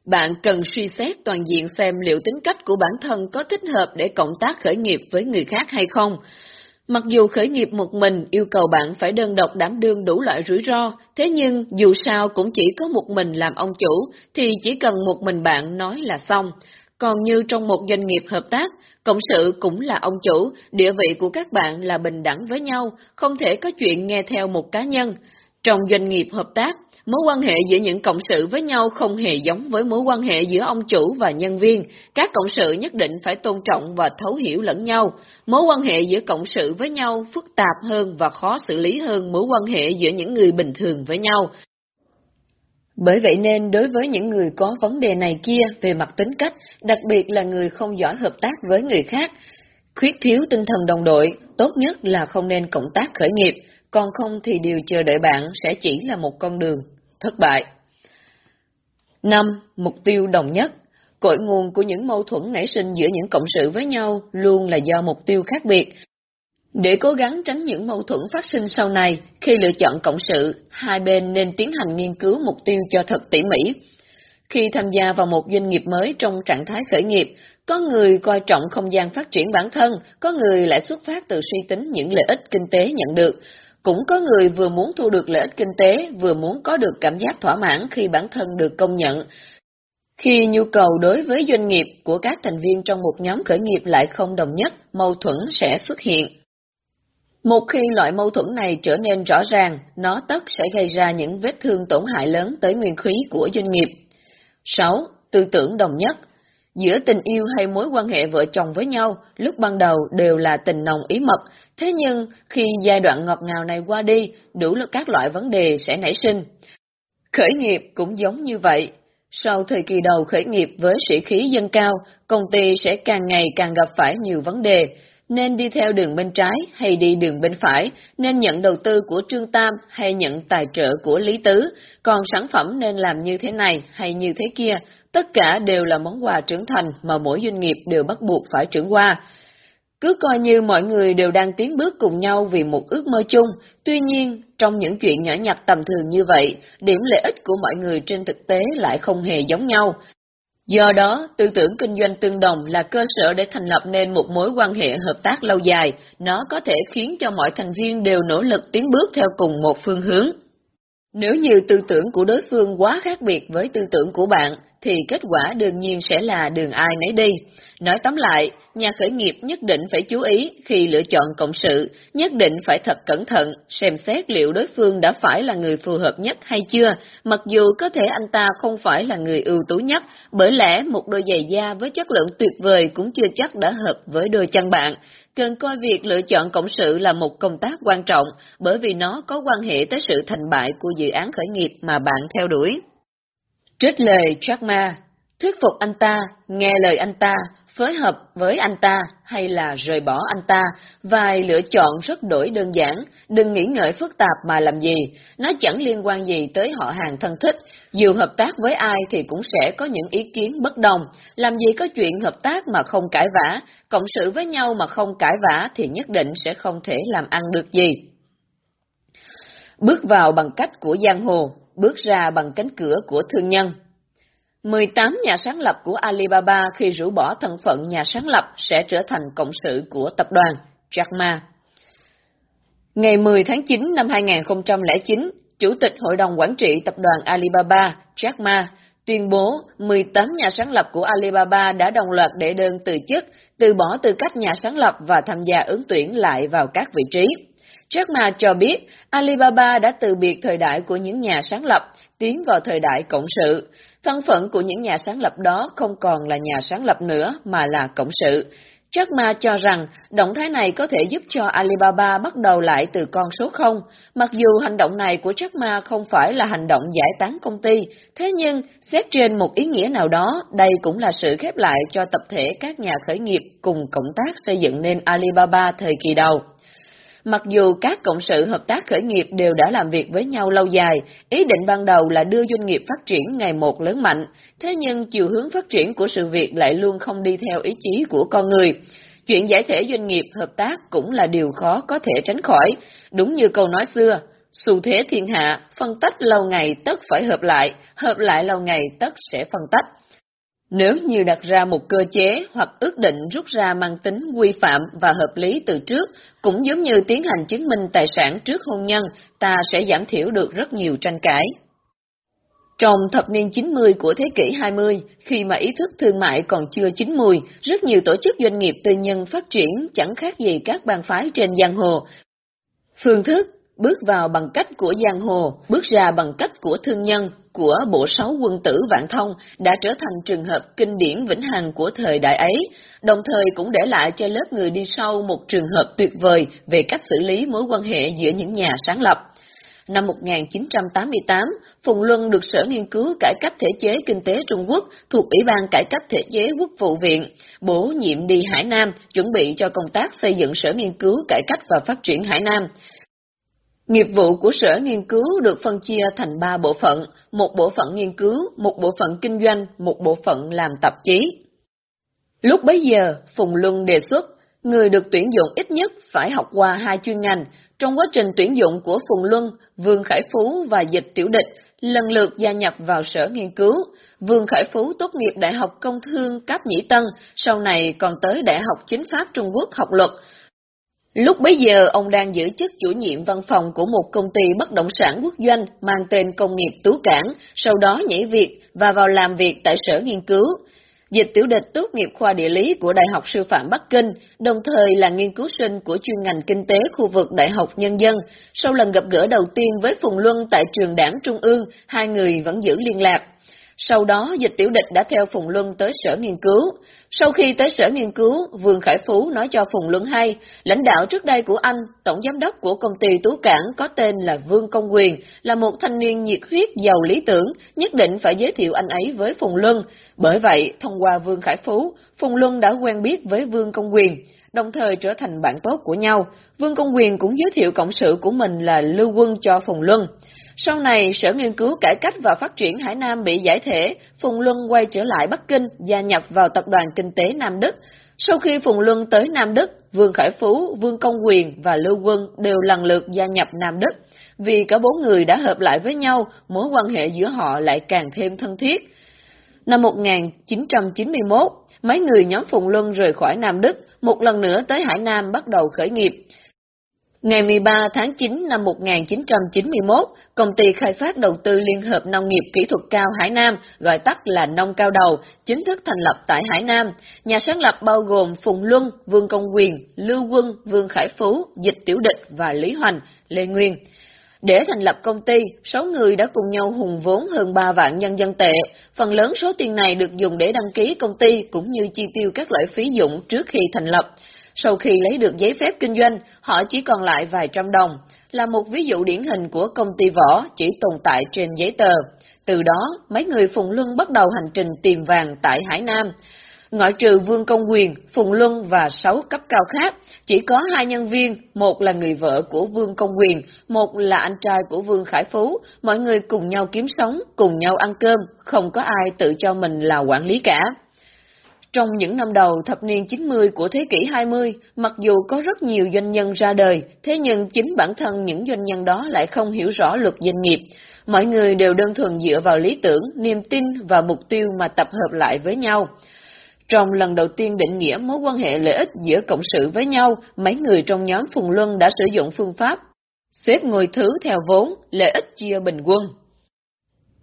bạn cần suy xét toàn diện xem liệu tính cách của bản thân có thích hợp để cộng tác khởi nghiệp với người khác hay không. Mặc dù khởi nghiệp một mình yêu cầu bạn phải đơn độc đảm đương đủ loại rủi ro, thế nhưng dù sao cũng chỉ có một mình làm ông chủ, thì chỉ cần một mình bạn nói là xong. Còn như trong một doanh nghiệp hợp tác, cộng sự cũng là ông chủ, địa vị của các bạn là bình đẳng với nhau, không thể có chuyện nghe theo một cá nhân. Trong doanh nghiệp hợp tác, Mối quan hệ giữa những cộng sự với nhau không hề giống với mối quan hệ giữa ông chủ và nhân viên. Các cộng sự nhất định phải tôn trọng và thấu hiểu lẫn nhau. Mối quan hệ giữa cộng sự với nhau phức tạp hơn và khó xử lý hơn mối quan hệ giữa những người bình thường với nhau. Bởi vậy nên đối với những người có vấn đề này kia về mặt tính cách, đặc biệt là người không giỏi hợp tác với người khác, khuyết thiếu tinh thần đồng đội, tốt nhất là không nên cộng tác khởi nghiệp, còn không thì điều chờ đợi bạn sẽ chỉ là một con đường thất bại. 5. Mục tiêu đồng nhất Cội nguồn của những mâu thuẫn nảy sinh giữa những cộng sự với nhau luôn là do mục tiêu khác biệt. Để cố gắng tránh những mâu thuẫn phát sinh sau này, khi lựa chọn cộng sự, hai bên nên tiến hành nghiên cứu mục tiêu cho thật tỉ mỉ. Khi tham gia vào một doanh nghiệp mới trong trạng thái khởi nghiệp, có người coi trọng không gian phát triển bản thân, có người lại xuất phát từ suy tính những lợi ích kinh tế nhận được. Cũng có người vừa muốn thu được lợi ích kinh tế, vừa muốn có được cảm giác thỏa mãn khi bản thân được công nhận. Khi nhu cầu đối với doanh nghiệp của các thành viên trong một nhóm khởi nghiệp lại không đồng nhất, mâu thuẫn sẽ xuất hiện. Một khi loại mâu thuẫn này trở nên rõ ràng, nó tất sẽ gây ra những vết thương tổn hại lớn tới nguyên khí của doanh nghiệp. 6. Tư tưởng đồng nhất Giữa tình yêu hay mối quan hệ vợ chồng với nhau, lúc ban đầu đều là tình nồng ý mật, thế nhưng khi giai đoạn ngọt ngào này qua đi, đủ các loại vấn đề sẽ nảy sinh. Khởi nghiệp cũng giống như vậy. Sau thời kỳ đầu khởi nghiệp với sĩ khí dân cao, công ty sẽ càng ngày càng gặp phải nhiều vấn đề, nên đi theo đường bên trái hay đi đường bên phải, nên nhận đầu tư của Trương Tam hay nhận tài trợ của Lý Tứ, còn sản phẩm nên làm như thế này hay như thế kia, tất cả đều là món quà trưởng thành mà mỗi doanh nghiệp đều bắt buộc phải trưởng qua. Cứ coi như mọi người đều đang tiến bước cùng nhau vì một ước mơ chung, tuy nhiên, trong những chuyện nhỏ nhặt tầm thường như vậy, điểm lợi ích của mọi người trên thực tế lại không hề giống nhau. Do đó, tư tưởng kinh doanh tương đồng là cơ sở để thành lập nên một mối quan hệ hợp tác lâu dài, nó có thể khiến cho mọi thành viên đều nỗ lực tiến bước theo cùng một phương hướng. Nếu như tư tưởng của đối phương quá khác biệt với tư tưởng của bạn, thì kết quả đương nhiên sẽ là đường ai nấy đi. Nói tóm lại, nhà khởi nghiệp nhất định phải chú ý khi lựa chọn cộng sự, nhất định phải thật cẩn thận, xem xét liệu đối phương đã phải là người phù hợp nhất hay chưa, mặc dù có thể anh ta không phải là người ưu tú nhất, bởi lẽ một đôi giày da với chất lượng tuyệt vời cũng chưa chắc đã hợp với đôi chân bạn. Cần coi việc lựa chọn cộng sự là một công tác quan trọng, bởi vì nó có quan hệ tới sự thành bại của dự án khởi nghiệp mà bạn theo đuổi. Trích lời Jack Ma, thuyết phục anh ta, nghe lời anh ta, phối hợp với anh ta hay là rời bỏ anh ta, vài lựa chọn rất đổi đơn giản, đừng nghĩ ngợi phức tạp mà làm gì, nó chẳng liên quan gì tới họ hàng thân thích, dù hợp tác với ai thì cũng sẽ có những ý kiến bất đồng, làm gì có chuyện hợp tác mà không cãi vã, cộng sự với nhau mà không cãi vã thì nhất định sẽ không thể làm ăn được gì. Bước vào bằng cách của giang hồ, bước ra bằng cánh cửa của thương nhân. 18 nhà sáng lập của Alibaba khi rũ bỏ thân phận nhà sáng lập sẽ trở thành cộng sự của tập đoàn Jack Ma. Ngày 10 tháng 9 năm 2009, Chủ tịch Hội đồng Quản trị Tập đoàn Alibaba, Jack Ma, tuyên bố 18 nhà sáng lập của Alibaba đã đồng loạt đệ đơn từ chức, từ bỏ tư cách nhà sáng lập và tham gia ứng tuyển lại vào các vị trí. Jack Ma cho biết Alibaba đã từ biệt thời đại của những nhà sáng lập, tiến vào thời đại cộng sự. Thân phận của những nhà sáng lập đó không còn là nhà sáng lập nữa mà là cộng sự. Jack Ma cho rằng động thái này có thể giúp cho Alibaba bắt đầu lại từ con số 0, mặc dù hành động này của Jack Ma không phải là hành động giải tán công ty, thế nhưng xét trên một ý nghĩa nào đó, đây cũng là sự khép lại cho tập thể các nhà khởi nghiệp cùng cộng tác xây dựng nên Alibaba thời kỳ đầu. Mặc dù các cộng sự hợp tác khởi nghiệp đều đã làm việc với nhau lâu dài, ý định ban đầu là đưa doanh nghiệp phát triển ngày một lớn mạnh, thế nhưng chiều hướng phát triển của sự việc lại luôn không đi theo ý chí của con người. Chuyện giải thể doanh nghiệp hợp tác cũng là điều khó có thể tránh khỏi, đúng như câu nói xưa, xu thế thiên hạ, phân tách lâu ngày tất phải hợp lại, hợp lại lâu ngày tất sẽ phân tách. Nếu như đặt ra một cơ chế hoặc ước định rút ra mang tính quy phạm và hợp lý từ trước, cũng giống như tiến hành chứng minh tài sản trước hôn nhân, ta sẽ giảm thiểu được rất nhiều tranh cãi. Trong thập niên 90 của thế kỷ 20, khi mà ý thức thương mại còn chưa chín mùi, rất nhiều tổ chức doanh nghiệp tư nhân phát triển chẳng khác gì các bang phái trên giang hồ. Phương thức, bước vào bằng cách của giang hồ, bước ra bằng cách của thương nhân, của bộ sáu quân tử Vạn Thông đã trở thành trường hợp kinh điển vĩnh hằng của thời đại ấy, đồng thời cũng để lại cho lớp người đi sau một trường hợp tuyệt vời về cách xử lý mối quan hệ giữa những nhà sáng lập. Năm 1988, Phùng Luân được Sở Nghiên cứu Cải cách Thể chế Kinh tế Trung Quốc thuộc Ủy ban Cải cách Thể chế Quốc vụ viện, bổ nhiệm đi Hải Nam, chuẩn bị cho công tác xây dựng Sở Nghiên cứu Cải cách và Phát triển Hải Nam. Nghiệp vụ của sở nghiên cứu được phân chia thành ba bộ phận, một bộ phận nghiên cứu, một bộ phận kinh doanh, một bộ phận làm tạp chí. Lúc bấy giờ, Phùng Luân đề xuất, người được tuyển dụng ít nhất phải học qua hai chuyên ngành. Trong quá trình tuyển dụng của Phùng Luân, Vương Khải Phú và Dịch Tiểu Địch lần lượt gia nhập vào sở nghiên cứu. Vương Khải Phú tốt nghiệp Đại học Công Thương Cáp Nhĩ Tân, sau này còn tới Đại học Chính pháp Trung Quốc học luật, Lúc bấy giờ, ông đang giữ chức chủ nhiệm văn phòng của một công ty bất động sản quốc doanh mang tên Công nghiệp Tú Cảng, sau đó nhảy việc và vào làm việc tại sở nghiên cứu. Dịch tiểu địch tốt nghiệp khoa địa lý của Đại học Sư phạm Bắc Kinh, đồng thời là nghiên cứu sinh của chuyên ngành kinh tế khu vực Đại học Nhân dân. Sau lần gặp gỡ đầu tiên với Phùng Luân tại trường đảng Trung ương, hai người vẫn giữ liên lạc. Sau đó, dịch tiểu địch đã theo Phùng Luân tới sở nghiên cứu. Sau khi tới sở nghiên cứu, Vương Khải Phú nói cho Phùng Luân hay, lãnh đạo trước đây của anh, tổng giám đốc của công ty Tú Cảng có tên là Vương Công Quyền, là một thanh niên nhiệt huyết giàu lý tưởng, nhất định phải giới thiệu anh ấy với Phùng Luân. Bởi vậy, thông qua Vương Khải Phú, Phùng Luân đã quen biết với Vương Công Quyền, đồng thời trở thành bạn tốt của nhau. Vương Công Quyền cũng giới thiệu cộng sự của mình là Lưu Quân cho Phùng Luân. Sau này, Sở Nghiên cứu Cải cách và Phát triển Hải Nam bị giải thể, Phùng Luân quay trở lại Bắc Kinh, gia nhập vào Tập đoàn Kinh tế Nam Đức. Sau khi Phùng Luân tới Nam Đức, Vương Khải Phú, Vương Công Quyền và Lưu Quân đều lần lượt gia nhập Nam Đức. Vì cả bốn người đã hợp lại với nhau, mối quan hệ giữa họ lại càng thêm thân thiết. Năm 1991, mấy người nhóm Phùng Luân rời khỏi Nam Đức, một lần nữa tới Hải Nam bắt đầu khởi nghiệp. Ngày 13 tháng 9 năm 1991, công ty khai phát đầu tư Liên hợp Nông nghiệp Kỹ thuật cao Hải Nam, gọi tắt là Nông Cao Đầu, chính thức thành lập tại Hải Nam. Nhà sáng lập bao gồm Phùng Luân, Vương Công Quyền, Lưu Quân, Vương Khải Phú, Dịch Tiểu Địch và Lý Hoành, Lê Nguyên. Để thành lập công ty, 6 người đã cùng nhau hùng vốn hơn 3 vạn nhân dân tệ. Phần lớn số tiền này được dùng để đăng ký công ty cũng như chi tiêu các loại phí dụng trước khi thành lập. Sau khi lấy được giấy phép kinh doanh, họ chỉ còn lại vài trăm đồng, là một ví dụ điển hình của công ty võ chỉ tồn tại trên giấy tờ. Từ đó, mấy người Phùng Luân bắt đầu hành trình tìm vàng tại Hải Nam. Ngoại trừ Vương Công Quyền, Phùng Luân và sáu cấp cao khác, chỉ có hai nhân viên, một là người vợ của Vương Công Quyền, một là anh trai của Vương Khải Phú, mọi người cùng nhau kiếm sống, cùng nhau ăn cơm, không có ai tự cho mình là quản lý cả. Trong những năm đầu thập niên 90 của thế kỷ 20, mặc dù có rất nhiều doanh nhân ra đời, thế nhưng chính bản thân những doanh nhân đó lại không hiểu rõ luật doanh nghiệp. Mọi người đều đơn thuần dựa vào lý tưởng, niềm tin và mục tiêu mà tập hợp lại với nhau. Trong lần đầu tiên định nghĩa mối quan hệ lợi ích giữa cộng sự với nhau, mấy người trong nhóm Phùng Luân đã sử dụng phương pháp xếp ngồi thứ theo vốn, lợi ích chia bình quân.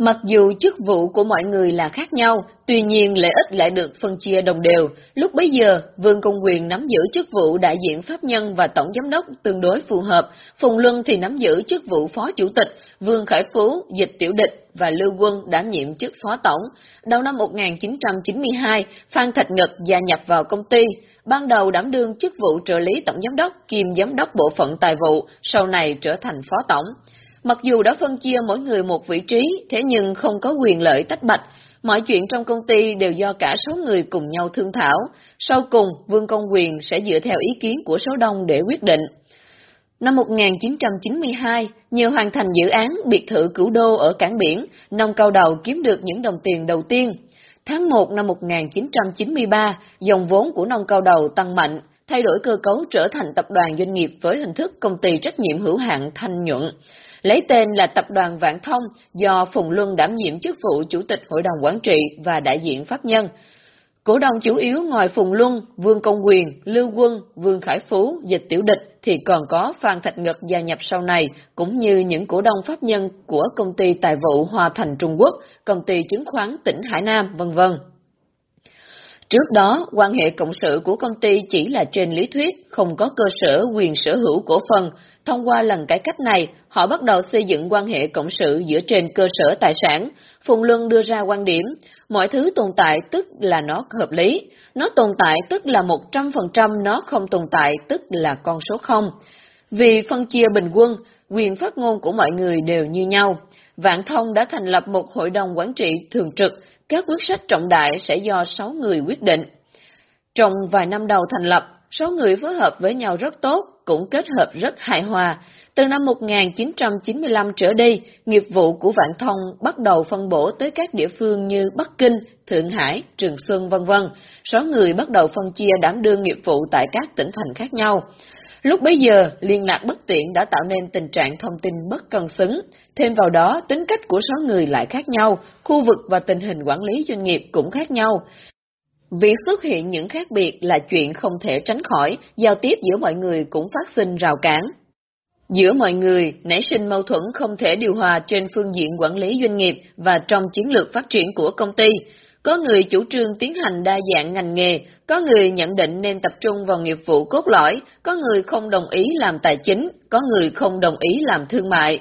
Mặc dù chức vụ của mọi người là khác nhau, tuy nhiên lợi ích lại được phân chia đồng đều. Lúc bấy giờ, Vương Công Quyền nắm giữ chức vụ đại diện pháp nhân và tổng giám đốc tương đối phù hợp, Phùng Luân thì nắm giữ chức vụ phó chủ tịch, Vương Khải Phú, Dịch Tiểu Địch và Lưu Quân đảm nhiệm chức phó tổng. Đầu năm 1992, Phan Thạch Ngật gia nhập vào công ty, ban đầu đảm đương chức vụ trợ lý tổng giám đốc kiêm giám đốc bộ phận tài vụ, sau này trở thành phó tổng. Mặc dù đã phân chia mỗi người một vị trí, thế nhưng không có quyền lợi tách bạch. Mọi chuyện trong công ty đều do cả số người cùng nhau thương thảo. Sau cùng, Vương Công Quyền sẽ dựa theo ý kiến của số đông để quyết định. Năm 1992, nhờ hoàn thành dự án biệt thự cửu đô ở cảng biển, nông cao đầu kiếm được những đồng tiền đầu tiên. Tháng 1 năm 1993, dòng vốn của nông cao đầu tăng mạnh, thay đổi cơ cấu trở thành tập đoàn doanh nghiệp với hình thức công ty trách nhiệm hữu hạn Thanh Nhuận lấy tên là Tập đoàn Vạn Thông do Phùng Luân đảm nhiệm chức vụ Chủ tịch Hội đồng Quản trị và đại diện pháp nhân. Cổ đông chủ yếu ngoài Phùng Luân, Vương Công Quyền, Lưu Quân, Vương Khải Phú, Dịch Tiểu Địch thì còn có Phan Thạch Ngật gia nhập sau này, cũng như những cổ đông pháp nhân của công ty tài vụ Hòa Thành Trung Quốc, công ty chứng khoán tỉnh Hải Nam, vân vân. Trước đó, quan hệ cộng sự của công ty chỉ là trên lý thuyết, không có cơ sở quyền sở hữu cổ phần. Thông qua lần cải cách này, họ bắt đầu xây dựng quan hệ cộng sự dựa trên cơ sở tài sản. Phùng Luân đưa ra quan điểm, mọi thứ tồn tại tức là nó hợp lý, nó tồn tại tức là 100% nó không tồn tại tức là con số không. Vì phân chia bình quân, quyền phát ngôn của mọi người đều như nhau. Vạn Thông đã thành lập một hội đồng quản trị thường trực, các quyết sách trọng đại sẽ do 6 người quyết định. Trong vài năm đầu thành lập, sáu người phối hợp với nhau rất tốt, cũng kết hợp rất hài hòa. Từ năm 1995 trở đi, nghiệp vụ của Vạn Thông bắt đầu phân bổ tới các địa phương như Bắc Kinh, Thượng Hải, Trường Xuân vân vân. Sáu người bắt đầu phân chia đảm đương nghiệp vụ tại các tỉnh thành khác nhau. Lúc bấy giờ, liên lạc bất tiện đã tạo nên tình trạng thông tin bất cân xứng. Thêm vào đó, tính cách của số người lại khác nhau, khu vực và tình hình quản lý doanh nghiệp cũng khác nhau. Việc xuất hiện những khác biệt là chuyện không thể tránh khỏi, giao tiếp giữa mọi người cũng phát sinh rào cản. Giữa mọi người, nảy sinh mâu thuẫn không thể điều hòa trên phương diện quản lý doanh nghiệp và trong chiến lược phát triển của công ty. Có người chủ trương tiến hành đa dạng ngành nghề, có người nhận định nên tập trung vào nghiệp vụ cốt lõi, có người không đồng ý làm tài chính, có người không đồng ý làm thương mại.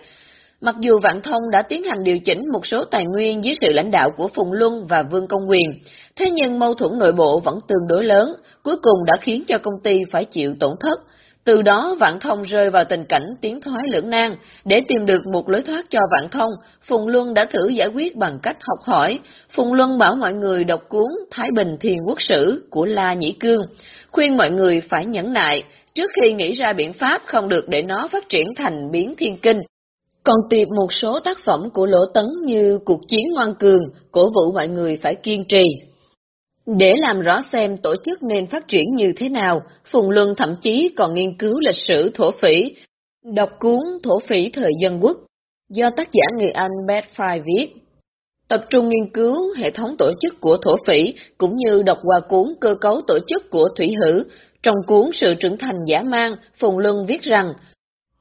Mặc dù Vạn Thông đã tiến hành điều chỉnh một số tài nguyên dưới sự lãnh đạo của Phùng Luân và Vương Công Quyền, thế nhưng mâu thuẫn nội bộ vẫn tương đối lớn, cuối cùng đã khiến cho công ty phải chịu tổn thất. Từ đó Vạn Thông rơi vào tình cảnh tiến thoái lưỡng nan. Để tìm được một lối thoát cho Vạn Thông, Phùng Luân đã thử giải quyết bằng cách học hỏi. Phùng Luân bảo mọi người đọc cuốn Thái Bình Thiền Quốc Sử của La Nhĩ Cương, khuyên mọi người phải nhẫn nại, trước khi nghĩ ra biện pháp không được để nó phát triển thành biến thiên kinh. Còn tìm một số tác phẩm của Lỗ Tấn như Cuộc chiến ngoan cường, cổ vũ mọi người phải kiên trì, để làm rõ xem tổ chức nên phát triển như thế nào, Phùng Luân thậm chí còn nghiên cứu lịch sử thổ phỉ, đọc cuốn Thổ phỉ thời dân quốc, do tác giả người Anh Beth Fry viết. Tập trung nghiên cứu hệ thống tổ chức của thổ phỉ, cũng như đọc qua cuốn cơ cấu tổ chức của thủy hữu. Trong cuốn Sự trưởng thành giả mang, Phùng Luân viết rằng,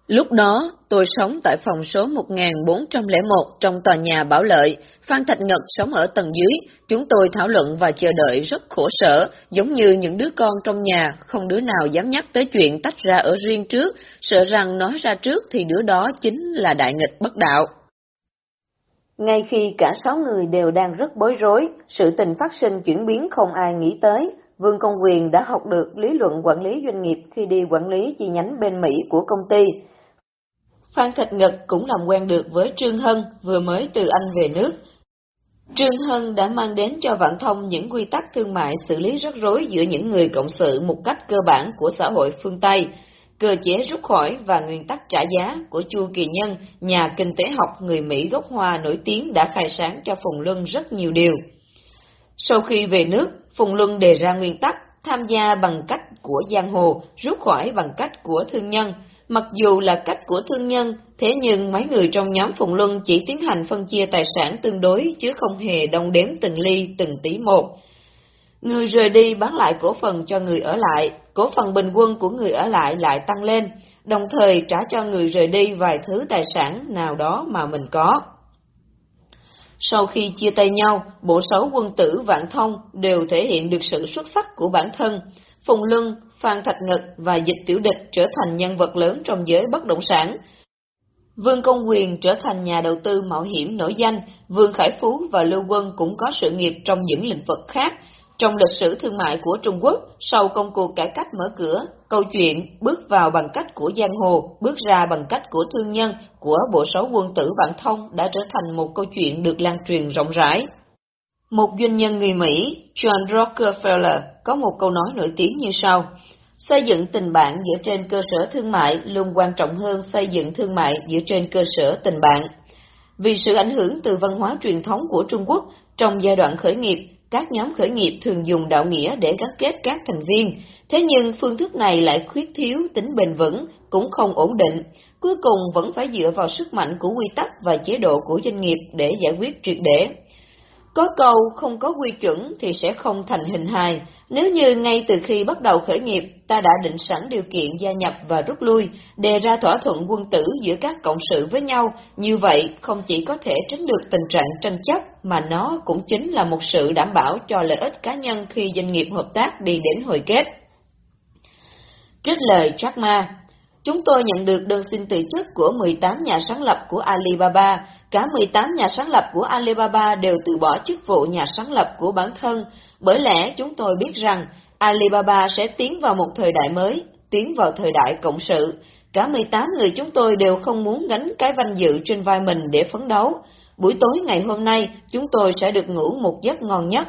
Lúc đó, tôi sống tại phòng số 1401 trong tòa nhà Bảo Lợi, Phan Thạch Ngật sống ở tầng dưới, chúng tôi thảo luận và chờ đợi rất khổ sở, giống như những đứa con trong nhà, không đứa nào dám nhắc tới chuyện tách ra ở riêng trước, sợ rằng nói ra trước thì đứa đó chính là đại nghịch bất đạo. Ngay khi cả sáu người đều đang rất bối rối, sự tình phát sinh chuyển biến không ai nghĩ tới, Vương Công Quyền đã học được lý luận quản lý doanh nghiệp khi đi quản lý chi nhánh bên Mỹ của công ty. Phan Thạch Ngật cũng làm quen được với Trương Hân vừa mới từ Anh về nước. Trương Hân đã mang đến cho Vạn Thông những quy tắc thương mại xử lý rắc rối giữa những người cộng sự một cách cơ bản của xã hội phương Tây, cơ chế rút khỏi và nguyên tắc trả giá của Chu Kỳ Nhân, nhà kinh tế học người Mỹ gốc Hoa nổi tiếng đã khai sáng cho Phùng Luân rất nhiều điều. Sau khi về nước, Phùng Luân đề ra nguyên tắc tham gia bằng cách của giang hồ, rút khỏi bằng cách của thương nhân, Mặc dù là cách của thương nhân, thế nhưng mấy người trong nhóm Phùng Luân chỉ tiến hành phân chia tài sản tương đối chứ không hề đong đếm từng ly từng tí một. Người rời đi bán lại cổ phần cho người ở lại, cổ phần bình quân của người ở lại lại tăng lên, đồng thời trả cho người rời đi vài thứ tài sản nào đó mà mình có. Sau khi chia tay nhau, bộ sáu quân tử vạn thông đều thể hiện được sự xuất sắc của bản thân. Phùng Luân Phan Thạch Ngực và Dịch Tiểu Địch trở thành nhân vật lớn trong giới bất động sản. Vương Công Quyền trở thành nhà đầu tư mạo hiểm nổi danh, Vương Khải Phú và Lưu Quân cũng có sự nghiệp trong những lĩnh vực khác. Trong lịch sử thương mại của Trung Quốc, sau công cuộc cải cách mở cửa, câu chuyện bước vào bằng cách của giang hồ, bước ra bằng cách của thương nhân của bộ sáu quân tử Vạn Thông đã trở thành một câu chuyện được lan truyền rộng rãi. Một doanh nhân người Mỹ, John Rockefeller, có một câu nói nổi tiếng như sau. Xây dựng tình bạn dựa trên cơ sở thương mại luôn quan trọng hơn xây dựng thương mại dựa trên cơ sở tình bạn. Vì sự ảnh hưởng từ văn hóa truyền thống của Trung Quốc, trong giai đoạn khởi nghiệp, các nhóm khởi nghiệp thường dùng đạo nghĩa để gắn kết các thành viên, thế nhưng phương thức này lại khuyết thiếu tính bền vững, cũng không ổn định, cuối cùng vẫn phải dựa vào sức mạnh của quy tắc và chế độ của doanh nghiệp để giải quyết triệt để. Có câu không có quy chuẩn thì sẽ không thành hình hài, nếu như ngay từ khi bắt đầu khởi nghiệp ta đã định sẵn điều kiện gia nhập và rút lui, đề ra thỏa thuận quân tử giữa các cộng sự với nhau, như vậy không chỉ có thể tránh được tình trạng tranh chấp mà nó cũng chính là một sự đảm bảo cho lợi ích cá nhân khi doanh nghiệp hợp tác đi đến hồi kết. Trích lời Jack Ma Chúng tôi nhận được đơn xin từ chức của 18 nhà sáng lập của Alibaba. Cả 18 nhà sáng lập của Alibaba đều từ bỏ chức vụ nhà sáng lập của bản thân, bởi lẽ chúng tôi biết rằng Alibaba sẽ tiến vào một thời đại mới, tiến vào thời đại cộng sự. Cả 18 người chúng tôi đều không muốn gánh cái vinh dự trên vai mình để phấn đấu. Buổi tối ngày hôm nay, chúng tôi sẽ được ngủ một giấc ngon nhất.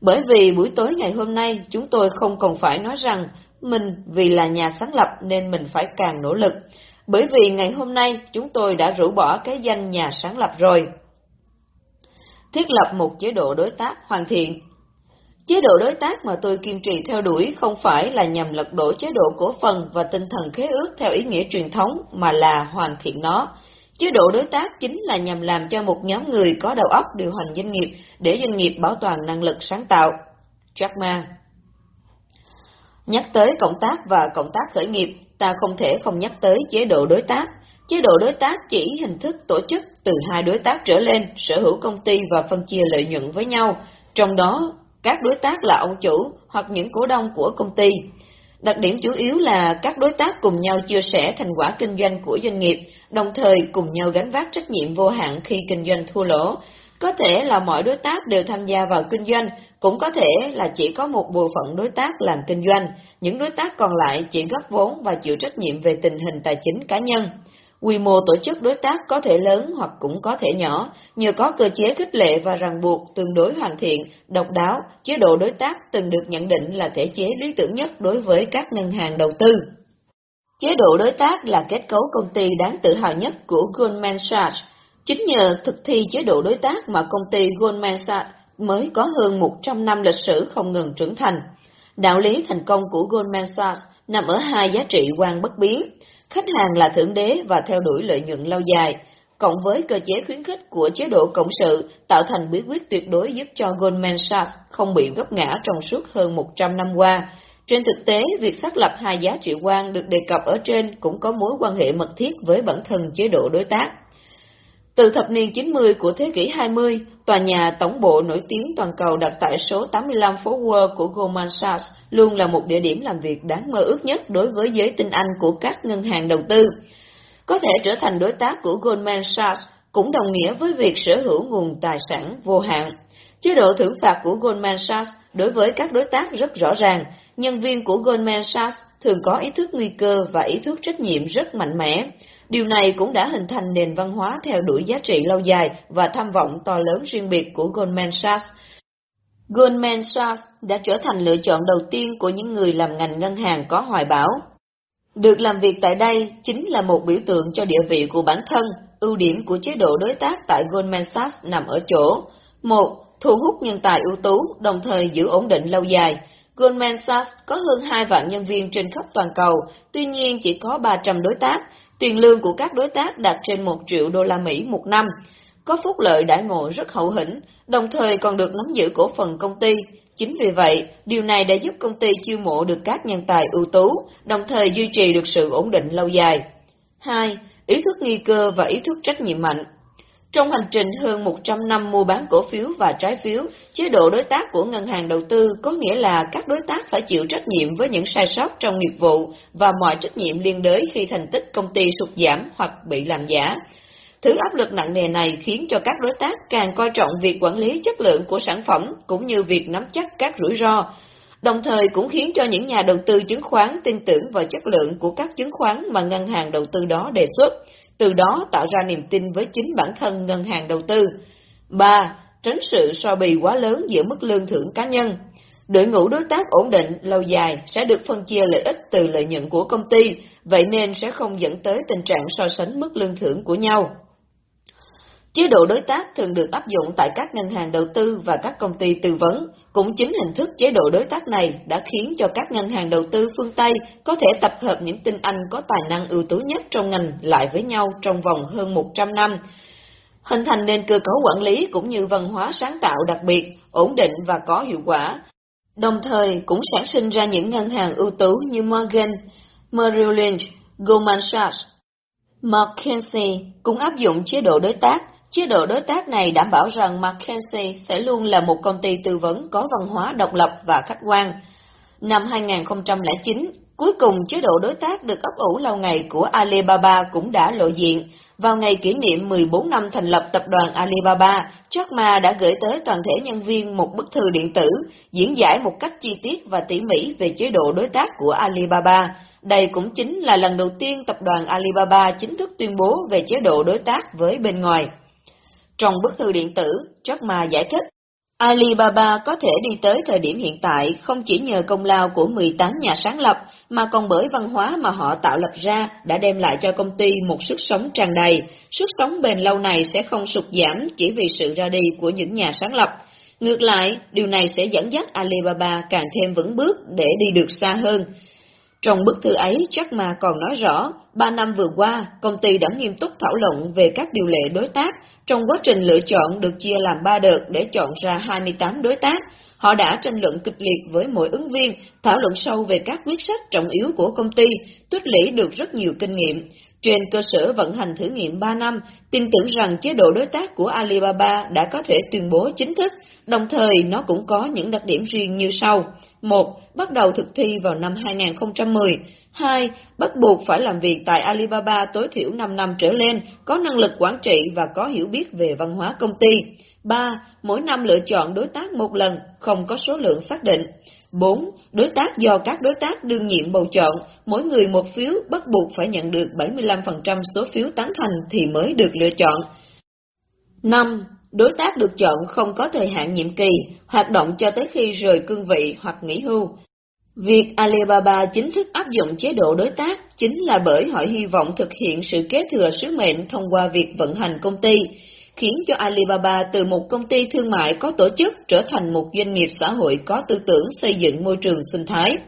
Bởi vì buổi tối ngày hôm nay chúng tôi không còn phải nói rằng mình vì là nhà sáng lập nên mình phải càng nỗ lực, bởi vì ngày hôm nay chúng tôi đã rũ bỏ cái danh nhà sáng lập rồi. Thiết lập một chế độ đối tác hoàn thiện Chế độ đối tác mà tôi kiên trì theo đuổi không phải là nhằm lật đổ chế độ cổ phần và tinh thần khế ước theo ý nghĩa truyền thống, mà là hoàn thiện nó. Chế độ đối tác chính là nhằm làm cho một nhóm người có đầu óc điều hành doanh nghiệp để doanh nghiệp bảo toàn năng lực sáng tạo. Jack Ma Nhắc tới cộng tác và cộng tác khởi nghiệp, ta không thể không nhắc tới chế độ đối tác. Chế độ đối tác chỉ hình thức tổ chức từ hai đối tác trở lên sở hữu công ty và phân chia lợi nhuận với nhau, trong đó các đối tác là ông chủ hoặc những cổ đông của công ty. Đặc điểm chủ yếu là các đối tác cùng nhau chia sẻ thành quả kinh doanh của doanh nghiệp, đồng thời cùng nhau gánh vác trách nhiệm vô hạn khi kinh doanh thua lỗ. Có thể là mọi đối tác đều tham gia vào kinh doanh, cũng có thể là chỉ có một bộ phận đối tác làm kinh doanh, những đối tác còn lại chỉ góp vốn và chịu trách nhiệm về tình hình tài chính cá nhân. Quy mô tổ chức đối tác có thể lớn hoặc cũng có thể nhỏ, nhờ có cơ chế khích lệ và ràng buộc tương đối hoàn thiện, độc đáo, chế độ đối tác từng được nhận định là thể chế lý tưởng nhất đối với các ngân hàng đầu tư. Chế độ đối tác là kết cấu công ty đáng tự hào nhất của Goldman Sachs. Chính nhờ thực thi chế độ đối tác mà công ty Goldman Sachs mới có hơn 100 năm lịch sử không ngừng trưởng thành. Đạo lý thành công của Goldman Sachs nằm ở hai giá trị quan bất biến, Khách hàng là thượng đế và theo đuổi lợi nhuận lâu dài, cộng với cơ chế khuyến khích của chế độ cộng sự tạo thành bí quyết tuyệt đối giúp cho Goldman Sachs không bị gấp ngã trong suốt hơn 100 năm qua. Trên thực tế, việc xác lập hai giá trị quan được đề cập ở trên cũng có mối quan hệ mật thiết với bản thân chế độ đối tác. Từ thập niên 90 của thế kỷ 20, tòa nhà tổng bộ nổi tiếng toàn cầu đặt tại số 85 phố Wall của Goldman Sachs luôn là một địa điểm làm việc đáng mơ ước nhất đối với giới tinh anh của các ngân hàng đầu tư. Có thể trở thành đối tác của Goldman Sachs cũng đồng nghĩa với việc sở hữu nguồn tài sản vô hạn. Chế độ thưởng phạt của Goldman Sachs đối với các đối tác rất rõ ràng, nhân viên của Goldman Sachs thường có ý thức nguy cơ và ý thức trách nhiệm rất mạnh mẽ. Điều này cũng đã hình thành nền văn hóa theo đuổi giá trị lâu dài và tham vọng to lớn riêng biệt của Goldman Sachs. Goldman Sachs đã trở thành lựa chọn đầu tiên của những người làm ngành ngân hàng có hoài bão. Được làm việc tại đây chính là một biểu tượng cho địa vị của bản thân, ưu điểm của chế độ đối tác tại Goldman Sachs nằm ở chỗ. Một, thu hút nhân tài ưu tú, đồng thời giữ ổn định lâu dài. Goldman Sachs có hơn 2 vạn nhân viên trên khắp toàn cầu, tuy nhiên chỉ có 300 đối tác, Tiền lương của các đối tác đạt trên 1 triệu đô la Mỹ một năm, có phúc lợi đãi ngộ rất hậu hĩnh, đồng thời còn được nắm giữ cổ phần công ty. Chính vì vậy, điều này đã giúp công ty chiêu mộ được các nhân tài ưu tú, đồng thời duy trì được sự ổn định lâu dài. 2. Ý thức nghi cơ và ý thức trách nhiệm mạnh. Trong hành trình hơn 100 năm mua bán cổ phiếu và trái phiếu, chế độ đối tác của ngân hàng đầu tư có nghĩa là các đối tác phải chịu trách nhiệm với những sai sót trong nghiệp vụ và mọi trách nhiệm liên đới khi thành tích công ty sụt giảm hoặc bị làm giả. Thứ áp lực nặng nề này khiến cho các đối tác càng coi trọng việc quản lý chất lượng của sản phẩm cũng như việc nắm chắc các rủi ro, đồng thời cũng khiến cho những nhà đầu tư chứng khoán tin tưởng vào chất lượng của các chứng khoán mà ngân hàng đầu tư đó đề xuất, từ đó tạo ra niềm tin với chính bản thân ngân hàng đầu tư. 3. Tránh sự so bì quá lớn giữa mức lương thưởng cá nhân. Đội ngũ đối tác ổn định, lâu dài sẽ được phân chia lợi ích từ lợi nhuận của công ty, vậy nên sẽ không dẫn tới tình trạng so sánh mức lương thưởng của nhau. Chế độ đối tác thường được áp dụng tại các ngân hàng đầu tư và các công ty tư vấn. Cũng chính hình thức chế độ đối tác này đã khiến cho các ngân hàng đầu tư phương Tây có thể tập hợp những tinh anh có tài năng ưu tú nhất trong ngành lại với nhau trong vòng hơn 100 năm, hình thành nên cơ cấu quản lý cũng như văn hóa sáng tạo đặc biệt, ổn định và có hiệu quả. Đồng thời cũng sản sinh ra những ngân hàng ưu tú như Morgan, Merrill Lynch, Goldman Sachs, McKinsey cũng áp dụng chế độ đối tác Chế độ đối tác này đảm bảo rằng McKinsey sẽ luôn là một công ty tư vấn có văn hóa độc lập và khách quan. Năm 2009, cuối cùng chế độ đối tác được ấp ủ lâu ngày của Alibaba cũng đã lộ diện. Vào ngày kỷ niệm 14 năm thành lập tập đoàn Alibaba, Jack Ma đã gửi tới toàn thể nhân viên một bức thư điện tử, diễn giải một cách chi tiết và tỉ mỉ về chế độ đối tác của Alibaba. Đây cũng chính là lần đầu tiên tập đoàn Alibaba chính thức tuyên bố về chế độ đối tác với bên ngoài. Trong bức thư điện tử, Jack Ma giải thích, Alibaba có thể đi tới thời điểm hiện tại không chỉ nhờ công lao của 18 nhà sáng lập, mà còn bởi văn hóa mà họ tạo lập ra đã đem lại cho công ty một sức sống tràn đầy. Sức sống bền lâu này sẽ không sụt giảm chỉ vì sự ra đi của những nhà sáng lập. Ngược lại, điều này sẽ dẫn dắt Alibaba càng thêm vững bước để đi được xa hơn. Trong bức thư ấy, Jack Ma còn nói rõ, ba năm vừa qua, công ty đã nghiêm túc thảo luận về các điều lệ đối tác. Trong quá trình lựa chọn được chia làm ba đợt để chọn ra 28 đối tác, họ đã tranh luận kịch liệt với mỗi ứng viên, thảo luận sâu về các quyết sách trọng yếu của công ty, tích lũy được rất nhiều kinh nghiệm. Trên cơ sở vận hành thử nghiệm 3 năm, tin tưởng rằng chế độ đối tác của Alibaba đã có thể tuyên bố chính thức, đồng thời nó cũng có những đặc điểm riêng như sau. 1. Bắt đầu thực thi vào năm 2010. 2. Bắt buộc phải làm việc tại Alibaba tối thiểu 5 năm trở lên, có năng lực quản trị và có hiểu biết về văn hóa công ty. 3. Mỗi năm lựa chọn đối tác một lần, không có số lượng xác định. 4. Đối tác do các đối tác đương nhiệm bầu chọn, mỗi người một phiếu bắt buộc phải nhận được 75% số phiếu tán thành thì mới được lựa chọn. 5. Đối tác được chọn không có thời hạn nhiệm kỳ, hoạt động cho tới khi rời cương vị hoặc nghỉ hưu. Việc Alibaba chính thức áp dụng chế độ đối tác chính là bởi họ hy vọng thực hiện sự kế thừa sứ mệnh thông qua việc vận hành công ty, khiến cho Alibaba từ một công ty thương mại có tổ chức trở thành một doanh nghiệp xã hội có tư tưởng xây dựng môi trường sinh thái.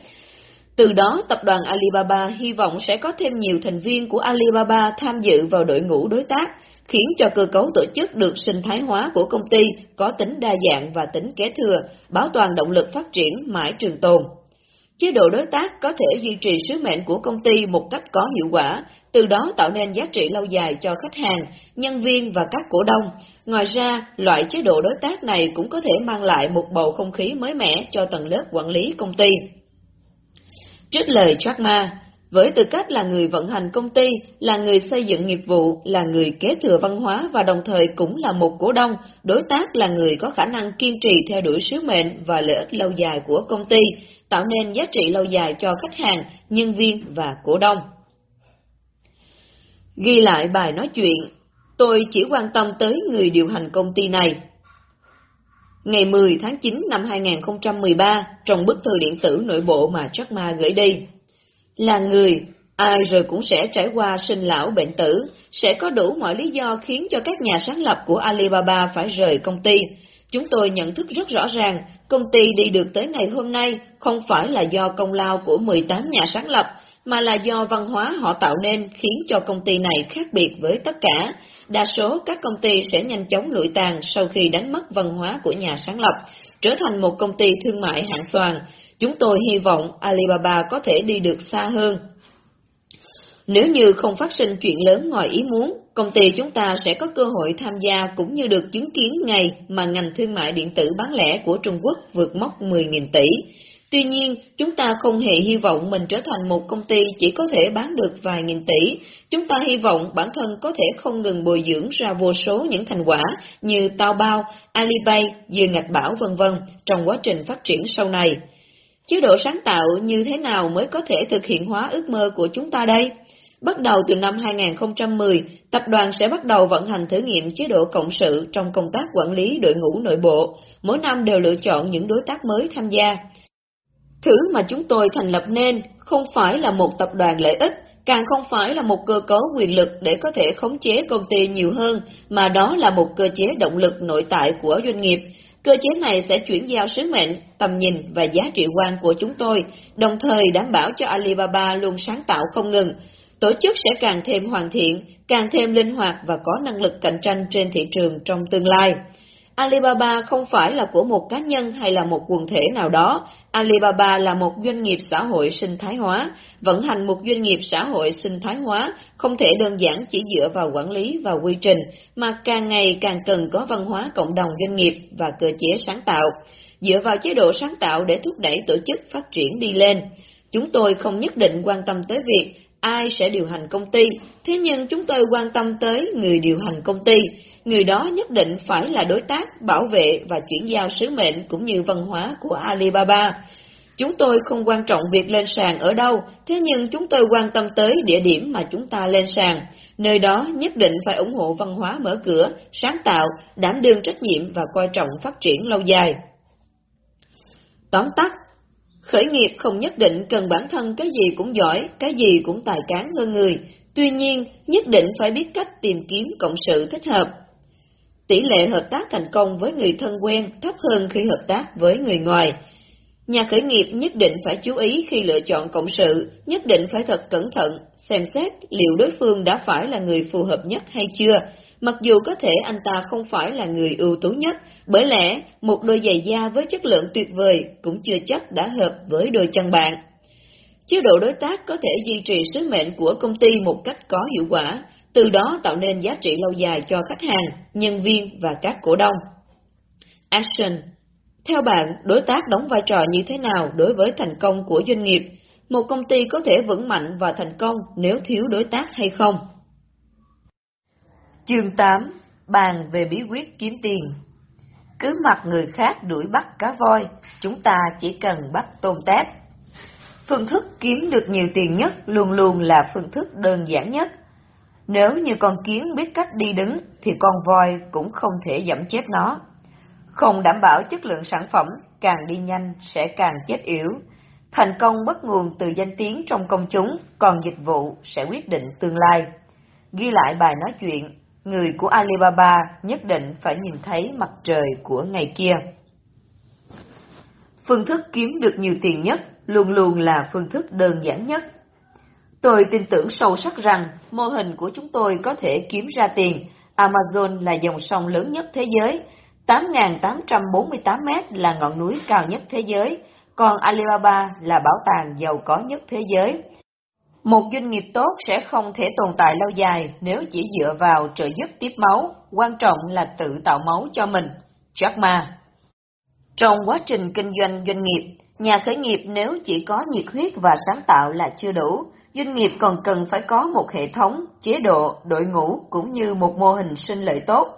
Từ đó, tập đoàn Alibaba hy vọng sẽ có thêm nhiều thành viên của Alibaba tham dự vào đội ngũ đối tác, khiến cho cơ cấu tổ chức được sinh thái hóa của công ty có tính đa dạng và tính kế thừa, bảo toàn động lực phát triển mãi trường tồn. Chế độ đối tác có thể duy trì sứ mệnh của công ty một cách có hiệu quả, từ đó tạo nên giá trị lâu dài cho khách hàng, nhân viên và các cổ đông. Ngoài ra, loại chế độ đối tác này cũng có thể mang lại một bầu không khí mới mẻ cho tầng lớp quản lý công ty. Trích lời Jack Ma, với tư cách là người vận hành công ty, là người xây dựng nghiệp vụ, là người kế thừa văn hóa và đồng thời cũng là một cổ đông, đối tác là người có khả năng kiên trì theo đuổi sứ mệnh và lợi ích lâu dài của công ty, tạo nên giá trị lâu dài cho khách hàng, nhân viên và cổ đông. Ghi lại bài nói chuyện, tôi chỉ quan tâm tới người điều hành công ty này. Ngày 10 tháng 9 năm 2013, trong bức thư điện tử nội bộ mà Jack Ma gửi đi, là người, ai rồi cũng sẽ trải qua sinh lão bệnh tử, sẽ có đủ mọi lý do khiến cho các nhà sáng lập của Alibaba phải rời công ty. Chúng tôi nhận thức rất rõ ràng, công ty đi được tới ngày hôm nay không phải là do công lao của 18 nhà sáng lập, mà là do văn hóa họ tạo nên khiến cho công ty này khác biệt với tất cả. Đa số các công ty sẽ nhanh chóng lụi tàn sau khi đánh mất văn hóa của nhà sáng lập, trở thành một công ty thương mại hạng xoàn. Chúng tôi hy vọng Alibaba có thể đi được xa hơn. Nếu như không phát sinh chuyện lớn ngoài ý muốn, công ty chúng ta sẽ có cơ hội tham gia cũng như được chứng kiến ngày mà ngành thương mại điện tử bán lẻ của Trung Quốc vượt mốc 10.000 tỷ. Tuy nhiên, chúng ta không hề hy vọng mình trở thành một công ty chỉ có thể bán được vài nghìn tỷ. Chúng ta hy vọng bản thân có thể không ngừng bồi dưỡng ra vô số những thành quả như Taobao, Alipay, Dương Ngạch Bảo vân vân trong quá trình phát triển sau này. Chế độ sáng tạo như thế nào mới có thể thực hiện hóa ước mơ của chúng ta đây? Bắt đầu từ năm 2010, tập đoàn sẽ bắt đầu vận hành thử nghiệm chế độ cộng sự trong công tác quản lý đội ngũ nội bộ, mỗi năm đều lựa chọn những đối tác mới tham gia. Thứ mà chúng tôi thành lập nên không phải là một tập đoàn lợi ích, càng không phải là một cơ cấu quyền lực để có thể khống chế công ty nhiều hơn, mà đó là một cơ chế động lực nội tại của doanh nghiệp. Cơ chế này sẽ chuyển giao sứ mệnh, tầm nhìn và giá trị quan của chúng tôi, đồng thời đảm bảo cho Alibaba luôn sáng tạo không ngừng. Tổ chức sẽ càng thêm hoàn thiện, càng thêm linh hoạt và có năng lực cạnh tranh trên thị trường trong tương lai. Alibaba không phải là của một cá nhân hay là một quần thể nào đó. Alibaba là một doanh nghiệp xã hội sinh thái hóa. Vận hành một doanh nghiệp xã hội sinh thái hóa không thể đơn giản chỉ dựa vào quản lý và quy trình, mà càng ngày càng cần có văn hóa cộng đồng doanh nghiệp và cơ chế sáng tạo. Dựa vào chế độ sáng tạo để thúc đẩy tổ chức phát triển đi lên. Chúng tôi không nhất định quan tâm tới việc ai sẽ điều hành công ty, thế nhưng chúng tôi quan tâm tới người điều hành công ty. Người đó nhất định phải là đối tác, bảo vệ và chuyển giao sứ mệnh cũng như văn hóa của Alibaba. Chúng tôi không quan trọng việc lên sàn ở đâu, thế nhưng chúng tôi quan tâm tới địa điểm mà chúng ta lên sàn. nơi đó nhất định phải ủng hộ văn hóa mở cửa, sáng tạo, đảm đương trách nhiệm và coi trọng phát triển lâu dài. Tóm tắt, khởi nghiệp không nhất định cần bản thân cái gì cũng giỏi, cái gì cũng tài cán hơn người, tuy nhiên nhất định phải biết cách tìm kiếm cộng sự thích hợp. Tỷ lệ hợp tác thành công với người thân quen thấp hơn khi hợp tác với người ngoài. Nhà khởi nghiệp nhất định phải chú ý khi lựa chọn cộng sự, nhất định phải thật cẩn thận, xem xét liệu đối phương đã phải là người phù hợp nhất hay chưa, mặc dù có thể anh ta không phải là người ưu tú nhất, bởi lẽ một đôi giày da với chất lượng tuyệt vời cũng chưa chắc đã hợp với đôi chân bạn. Chế độ đối tác có thể duy trì sứ mệnh của công ty một cách có hiệu quả, từ đó tạo nên giá trị lâu dài cho khách hàng, nhân viên và các cổ đông. Action Theo bạn, đối tác đóng vai trò như thế nào đối với thành công của doanh nghiệp? Một công ty có thể vững mạnh và thành công nếu thiếu đối tác hay không? Chương 8 Bàn về bí quyết kiếm tiền Cứ mặc người khác đuổi bắt cá voi, chúng ta chỉ cần bắt tôm tép. Phương thức kiếm được nhiều tiền nhất luôn luôn là phương thức đơn giản nhất. Nếu như con kiến biết cách đi đứng thì con voi cũng không thể dẫm chết nó. Không đảm bảo chất lượng sản phẩm, càng đi nhanh sẽ càng chết yếu. Thành công bất nguồn từ danh tiếng trong công chúng, còn dịch vụ sẽ quyết định tương lai. Ghi lại bài nói chuyện, người của Alibaba nhất định phải nhìn thấy mặt trời của ngày kia. Phương thức kiếm được nhiều tiền nhất luôn luôn là phương thức đơn giản nhất. Tôi tin tưởng sâu sắc rằng mô hình của chúng tôi có thể kiếm ra tiền. Amazon là dòng sông lớn nhất thế giới, 8.848 mét là ngọn núi cao nhất thế giới, còn Alibaba là bảo tàng giàu có nhất thế giới. Một doanh nghiệp tốt sẽ không thể tồn tại lâu dài nếu chỉ dựa vào trợ giúp tiếp máu, quan trọng là tự tạo máu cho mình. Jack Ma Trong quá trình kinh doanh doanh nghiệp, Nhà khởi nghiệp nếu chỉ có nhiệt huyết và sáng tạo là chưa đủ, doanh nghiệp còn cần phải có một hệ thống, chế độ, đội ngũ cũng như một mô hình sinh lợi tốt.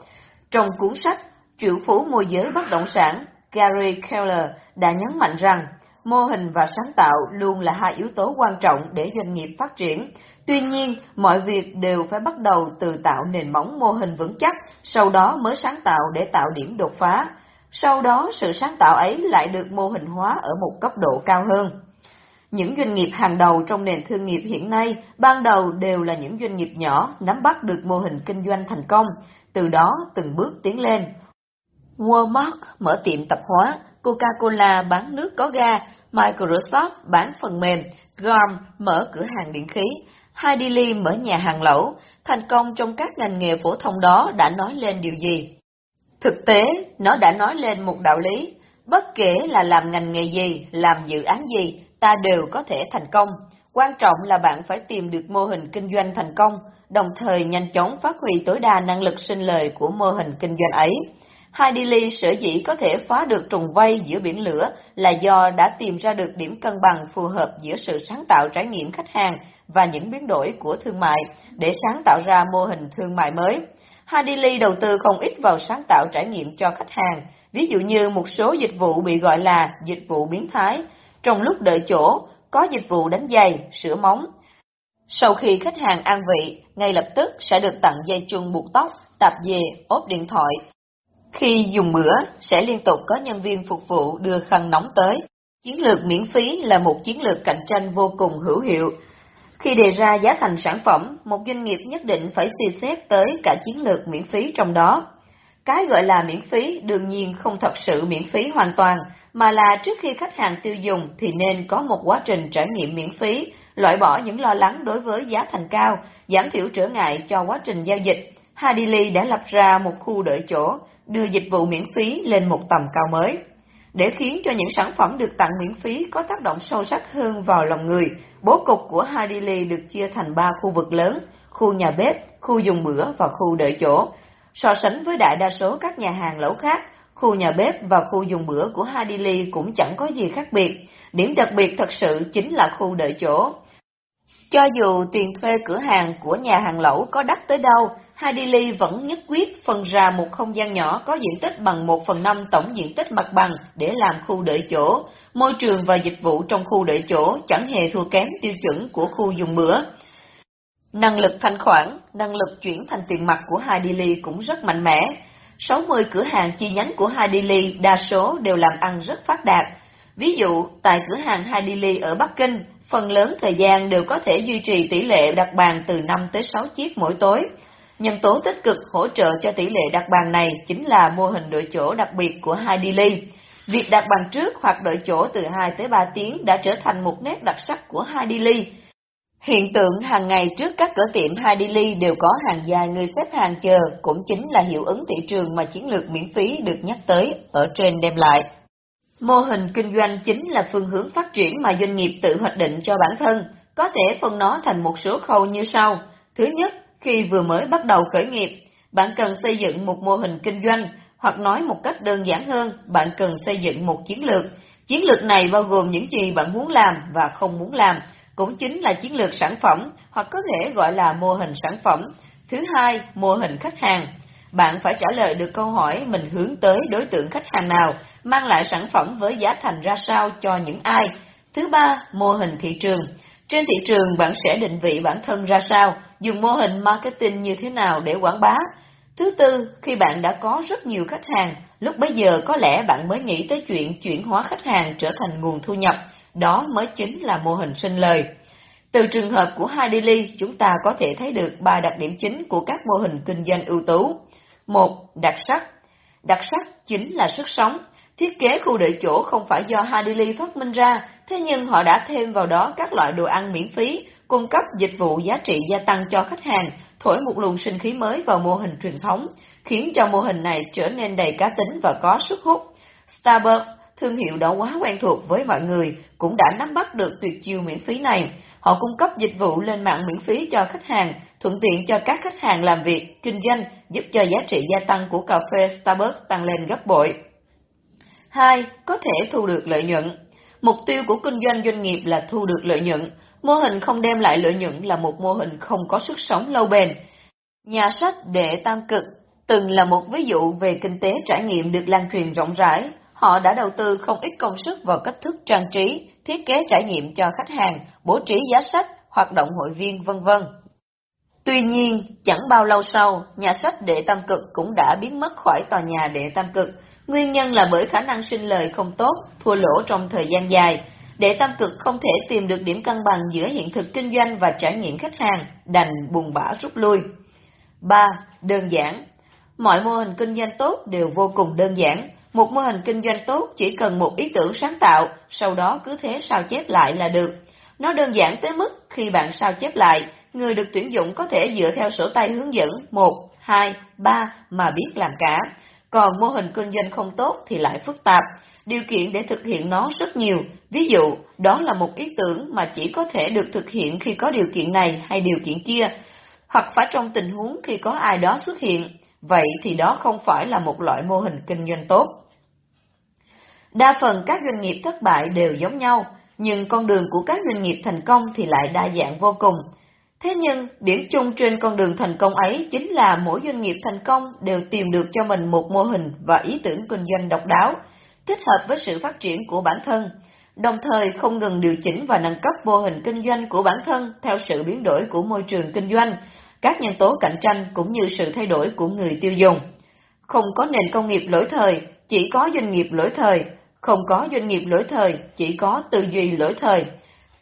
Trong cuốn sách Triệu phú môi giới bất động sản, Gary Keller đã nhấn mạnh rằng mô hình và sáng tạo luôn là hai yếu tố quan trọng để doanh nghiệp phát triển. Tuy nhiên, mọi việc đều phải bắt đầu từ tạo nền móng mô hình vững chắc, sau đó mới sáng tạo để tạo điểm đột phá. Sau đó sự sáng tạo ấy lại được mô hình hóa ở một cấp độ cao hơn. Những doanh nghiệp hàng đầu trong nền thương nghiệp hiện nay ban đầu đều là những doanh nghiệp nhỏ nắm bắt được mô hình kinh doanh thành công, từ đó từng bước tiến lên. Walmart mở tiệm tạp hóa, Coca-Cola bán nước có ga, Microsoft bán phần mềm, Garm mở cửa hàng điện khí, Heidi mở nhà hàng lẩu, thành công trong các ngành nghề phổ thông đó đã nói lên điều gì? Thực tế, nó đã nói lên một đạo lý, bất kể là làm ngành nghề gì, làm dự án gì, ta đều có thể thành công. Quan trọng là bạn phải tìm được mô hình kinh doanh thành công, đồng thời nhanh chóng phát huy tối đa năng lực sinh lời của mô hình kinh doanh ấy. Heidi Lee sở dĩ có thể phá được trùng vây giữa biển lửa là do đã tìm ra được điểm cân bằng phù hợp giữa sự sáng tạo trải nghiệm khách hàng và những biến đổi của thương mại để sáng tạo ra mô hình thương mại mới. Hadili đầu tư không ít vào sáng tạo trải nghiệm cho khách hàng, ví dụ như một số dịch vụ bị gọi là dịch vụ biến thái. Trong lúc đợi chỗ, có dịch vụ đánh giày, sửa móng. Sau khi khách hàng an vị, ngay lập tức sẽ được tặng dây chun buộc tóc, tạp dề, ốp điện thoại. Khi dùng bữa, sẽ liên tục có nhân viên phục vụ đưa khăn nóng tới. Chiến lược miễn phí là một chiến lược cạnh tranh vô cùng hữu hiệu, khi đề ra giá thành sản phẩm, một doanh nghiệp nhất định phải suy xét tới cả chiến lược miễn phí trong đó. Cái gọi là miễn phí đương nhiên không thật sự miễn phí hoàn toàn, mà là trước khi khách hàng tiêu dùng thì nên có một quá trình trải nghiệm miễn phí, loại bỏ những lo lắng đối với giá thành cao, giảm thiểu trở ngại cho quá trình giao dịch. Hadili đã lập ra một khu đợi chỗ, đưa dịch vụ miễn phí lên một tầm cao mới. Để khiến cho những sản phẩm được tặng miễn phí có tác động sâu sắc hơn vào lòng người, bố cục của Hadili được chia thành ba khu vực lớn, khu nhà bếp, khu dùng bữa và khu đợi chỗ. So sánh với đại đa số các nhà hàng lẩu khác, khu nhà bếp và khu dùng bữa của Hadili cũng chẳng có gì khác biệt. Điểm đặc biệt thật sự chính là khu đợi chỗ. Cho dù tiền thuê cửa hàng của nhà hàng lẩu có đắt tới đâu, Hadili vẫn nhất quyết phân ra một không gian nhỏ có diện tích bằng 1 phần 5 tổng diện tích mặt bằng để làm khu đợi chỗ. Môi trường và dịch vụ trong khu đợi chỗ chẳng hề thua kém tiêu chuẩn của khu dùng bữa. Năng lực thanh khoản, năng lực chuyển thành tiền mặt của Hadili cũng rất mạnh mẽ. 60 cửa hàng chi nhánh của Hadili đa số đều làm ăn rất phát đạt. Ví dụ, tại cửa hàng Hadili ở Bắc Kinh, phần lớn thời gian đều có thể duy trì tỷ lệ đặt bàn từ 5 tới 6 chiếc mỗi tối. Nhân tố tích cực hỗ trợ cho tỷ lệ đặt bàn này chính là mô hình đội chỗ đặc biệt của Hadili. Việc đặt bàn trước hoặc đợi chỗ từ 2 tới 3 tiếng đã trở thành một nét đặc sắc của Hadili. Hiện tượng hàng ngày trước các cửa tiệm Hadili đều có hàng dài người xếp hàng chờ cũng chính là hiệu ứng thị trường mà chiến lược miễn phí được nhắc tới ở trên đem lại. Mô hình kinh doanh chính là phương hướng phát triển mà doanh nghiệp tự hoạch định cho bản thân, có thể phân nó thành một số khâu như sau. Thứ nhất, khi vừa mới bắt đầu khởi nghiệp, bạn cần xây dựng một mô hình kinh doanh, hoặc nói một cách đơn giản hơn, bạn cần xây dựng một chiến lược. Chiến lược này bao gồm những gì bạn muốn làm và không muốn làm, cũng chính là chiến lược sản phẩm, hoặc có thể gọi là mô hình sản phẩm. Thứ hai, mô hình khách hàng. Bạn phải trả lời được câu hỏi mình hướng tới đối tượng khách hàng nào, mang lại sản phẩm với giá thành ra sao cho những ai. Thứ ba, mô hình thị trường. Trên thị trường bạn sẽ định vị bản thân ra sao, dùng mô hình marketing như thế nào để quảng bá. Thứ tư, khi bạn đã có rất nhiều khách hàng, lúc bấy giờ có lẽ bạn mới nghĩ tới chuyện chuyển hóa khách hàng trở thành nguồn thu nhập, đó mới chính là mô hình sinh lời. Từ trường hợp của Hadili, chúng ta có thể thấy được ba đặc điểm chính của các mô hình kinh doanh ưu tú. Một, đặc sắc. Đặc sắc chính là sức sống. Thiết kế khu đợi chỗ không phải do Hadili phát minh ra, thế nhưng họ đã thêm vào đó các loại đồ ăn miễn phí, cung cấp dịch vụ giá trị gia tăng cho khách hàng, thổi một luồng sinh khí mới vào mô hình truyền thống, khiến cho mô hình này trở nên đầy cá tính và có sức hút. Starbucks, thương hiệu đã quá quen thuộc với mọi người, cũng đã nắm bắt được tuyệt chiêu miễn phí này. Họ cung cấp dịch vụ lên mạng miễn phí cho khách hàng, thuận tiện cho các khách hàng làm việc, kinh doanh, giúp cho giá trị gia tăng của cà phê Starbucks tăng lên gấp bội. 2. Có thể thu được lợi nhuận. Mục tiêu của kinh doanh doanh nghiệp là thu được lợi nhuận. Mô hình không đem lại lợi nhuận là một mô hình không có sức sống lâu bền. Nhà sách Đệ Tam Cực từng là một ví dụ về kinh tế trải nghiệm được lan truyền rộng rãi. Họ đã đầu tư không ít công sức vào cách thức trang trí, thiết kế trải nghiệm cho khách hàng, bố trí giá sách, hoạt động hội viên vân vân. Tuy nhiên, chẳng bao lâu sau, nhà sách Đệ Tam Cực cũng đã biến mất khỏi tòa nhà Đệ Tam Cực, Nguyên nhân là bởi khả năng sinh lời không tốt, thua lỗ trong thời gian dài. đệ tam cực không thể tìm được điểm cân bằng giữa hiện thực kinh doanh và trải nghiệm khách hàng, đành buồn bã rút lui. 3. Đơn giản Mọi mô hình kinh doanh tốt đều vô cùng đơn giản. Một mô hình kinh doanh tốt chỉ cần một ý tưởng sáng tạo, sau đó cứ thế sao chép lại là được. Nó đơn giản tới mức khi bạn sao chép lại, người được tuyển dụng có thể dựa theo sổ tay hướng dẫn 1, 2, 3 mà biết làm cả. Còn mô hình kinh doanh không tốt thì lại phức tạp, điều kiện để thực hiện nó rất nhiều. Ví dụ, đó là một ý tưởng mà chỉ có thể được thực hiện khi có điều kiện này hay điều kiện kia, hoặc phải trong tình huống khi có ai đó xuất hiện, vậy thì đó không phải là một loại mô hình kinh doanh tốt. Đa phần các doanh nghiệp thất bại đều giống nhau, nhưng con đường của các doanh nghiệp thành công thì lại đa dạng vô cùng. Thế nhưng, điểm chung trên con đường thành công ấy chính là mỗi doanh nghiệp thành công đều tìm được cho mình một mô hình và ý tưởng kinh doanh độc đáo, thích hợp với sự phát triển của bản thân, đồng thời không ngừng điều chỉnh và nâng cấp mô hình kinh doanh của bản thân theo sự biến đổi của môi trường kinh doanh, các nhân tố cạnh tranh cũng như sự thay đổi của người tiêu dùng. Không có nền công nghiệp lỗi thời, chỉ có doanh nghiệp lỗi thời, không có doanh nghiệp lỗi thời, chỉ có tư duy lỗi thời.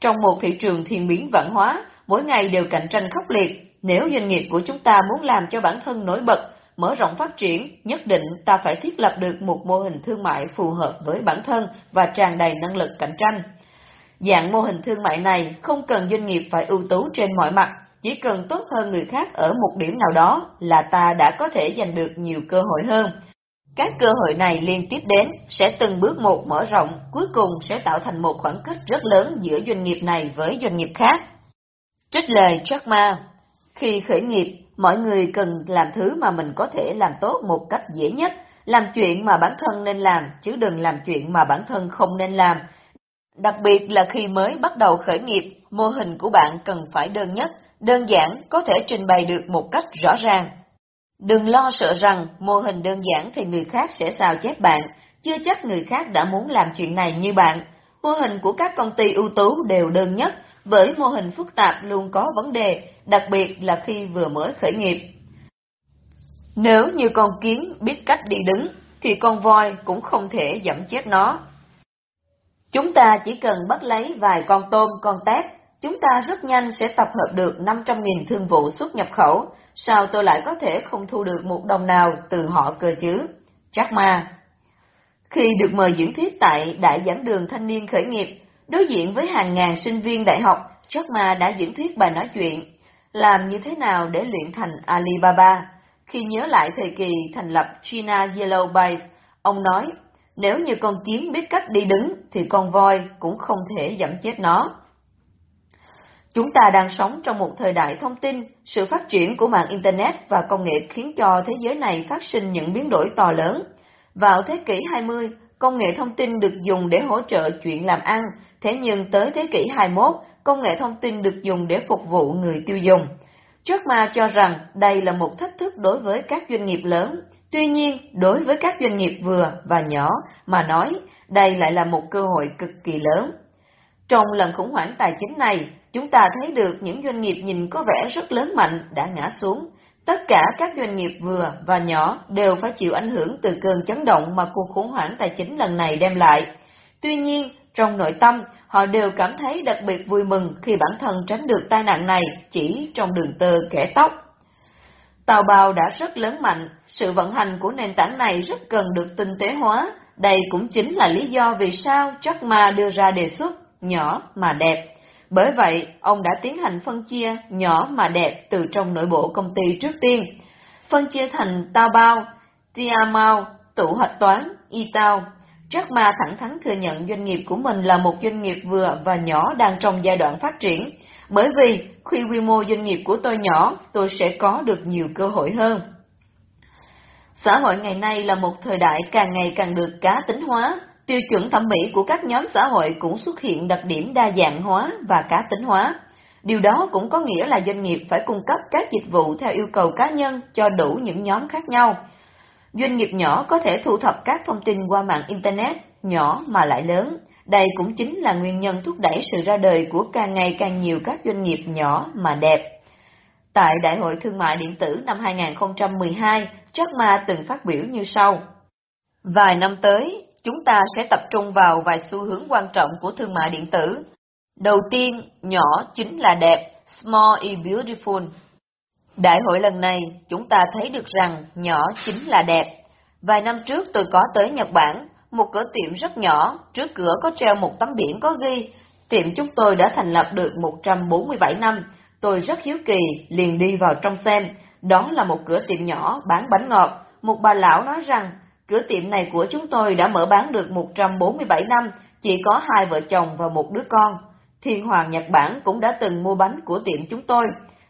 Trong một thị trường thiên biến vạn hóa, mỗi ngày đều cạnh tranh khốc liệt. Nếu doanh nghiệp của chúng ta muốn làm cho bản thân nổi bật, mở rộng phát triển, nhất định ta phải thiết lập được một mô hình thương mại phù hợp với bản thân và tràn đầy năng lực cạnh tranh. Dạng mô hình thương mại này không cần doanh nghiệp phải ưu tú trên mọi mặt, chỉ cần tốt hơn người khác ở một điểm nào đó là ta đã có thể giành được nhiều cơ hội hơn. Các cơ hội này liên tiếp đến, sẽ từng bước một mở rộng, cuối cùng sẽ tạo thành một khoảng cách rất lớn giữa doanh nghiệp này với doanh nghiệp khác. Trích lời Jack Ma Khi khởi nghiệp, mọi người cần làm thứ mà mình có thể làm tốt một cách dễ nhất, làm chuyện mà bản thân nên làm, chứ đừng làm chuyện mà bản thân không nên làm. Đặc biệt là khi mới bắt đầu khởi nghiệp, mô hình của bạn cần phải đơn nhất, đơn giản, có thể trình bày được một cách rõ ràng. Đừng lo sợ rằng mô hình đơn giản thì người khác sẽ sao chép bạn, chưa chắc người khác đã muốn làm chuyện này như bạn. mô hình của các công ty ưu tú đều đơn nhất, bởi mô hình phức tạp luôn có vấn đề, đặc biệt là khi vừa mới khởi nghiệp. Nếu như con kiến biết cách đi đứng, thì con voi cũng không thể dẫm chết nó. Chúng ta chỉ cần bắt lấy vài con tôm, con tép, chúng ta rất nhanh sẽ tập hợp được 500.000 thương vụ xuất nhập khẩu, sao tôi lại có thể không thu được một đồng nào từ họ cơ chứ? Chắc mà. Khi được mời diễn thuyết tại Đại giảng đường thanh niên khởi nghiệp, đối diện với hàng ngàn sinh viên đại học, Jack Ma đã diễn thuyết bài nói chuyện, làm như thế nào để luyện thành Alibaba. Khi nhớ lại thời kỳ thành lập China Yellow Base, ông nói, nếu như con kiến biết cách đi đứng thì con voi cũng không thể dẫm chết nó. Chúng ta đang sống trong một thời đại thông tin, sự phát triển của mạng Internet và công nghệ khiến cho thế giới này phát sinh những biến đổi to lớn. Vào thế kỷ 20, công nghệ thông tin được dùng để hỗ trợ chuyện làm ăn, thế nhưng tới thế kỷ 21, công nghệ thông tin được dùng để phục vụ người tiêu dùng. trước Ma cho rằng đây là một thách thức đối với các doanh nghiệp lớn, tuy nhiên đối với các doanh nghiệp vừa và nhỏ mà nói, đây lại là một cơ hội cực kỳ lớn. Trong lần khủng hoảng tài chính này, chúng ta thấy được những doanh nghiệp nhìn có vẻ rất lớn mạnh đã ngã xuống. Tất cả các doanh nghiệp vừa và nhỏ đều phải chịu ảnh hưởng từ cơn chấn động mà cuộc khủng hoảng tài chính lần này đem lại. Tuy nhiên, trong nội tâm, họ đều cảm thấy đặc biệt vui mừng khi bản thân tránh được tai nạn này chỉ trong đường tơ kẻ tóc. Tàu bào đã rất lớn mạnh, sự vận hành của nền tảng này rất cần được tinh tế hóa. Đây cũng chính là lý do vì sao Jack Ma đưa ra đề xuất nhỏ mà đẹp. Bởi vậy, ông đã tiến hành phân chia nhỏ mà đẹp từ trong nội bộ công ty trước tiên. Phân chia thành Tao Bao, Tia Mao, tụ hạch toán, Y Tao. Jack Ma thẳng thắn thừa nhận doanh nghiệp của mình là một doanh nghiệp vừa và nhỏ đang trong giai đoạn phát triển. Bởi vì, khi quy mô doanh nghiệp của tôi nhỏ, tôi sẽ có được nhiều cơ hội hơn. Xã hội ngày nay là một thời đại càng ngày càng được cá tính hóa, Tiêu chuẩn thẩm mỹ của các nhóm xã hội cũng xuất hiện đặc điểm đa dạng hóa và cá tính hóa. Điều đó cũng có nghĩa là doanh nghiệp phải cung cấp các dịch vụ theo yêu cầu cá nhân cho đủ những nhóm khác nhau. Doanh nghiệp nhỏ có thể thu thập các thông tin qua mạng Internet, nhỏ mà lại lớn. Đây cũng chính là nguyên nhân thúc đẩy sự ra đời của càng ngày càng nhiều các doanh nghiệp nhỏ mà đẹp. Tại Đại hội Thương mại Điện tử năm 2012, Jack Ma từng phát biểu như sau. Vài năm tới, chúng ta sẽ tập trung vào vài xu hướng quan trọng của thương mại điện tử. Đầu tiên, nhỏ chính là đẹp, small is beautiful. Đại hội lần này, chúng ta thấy được rằng nhỏ chính là đẹp. Vài năm trước tôi có tới Nhật Bản, một cửa tiệm rất nhỏ, trước cửa có treo một tấm biển có ghi, tiệm chúng tôi đã thành lập được 147 năm. Tôi rất hiếu kỳ, liền đi vào trong xem, đó là một cửa tiệm nhỏ bán bánh ngọt. Một bà lão nói rằng, Cửa tiệm này của chúng tôi đã mở bán được 147 năm, chỉ có hai vợ chồng và một đứa con. Thiên Hoàng Nhật Bản cũng đã từng mua bánh của tiệm chúng tôi.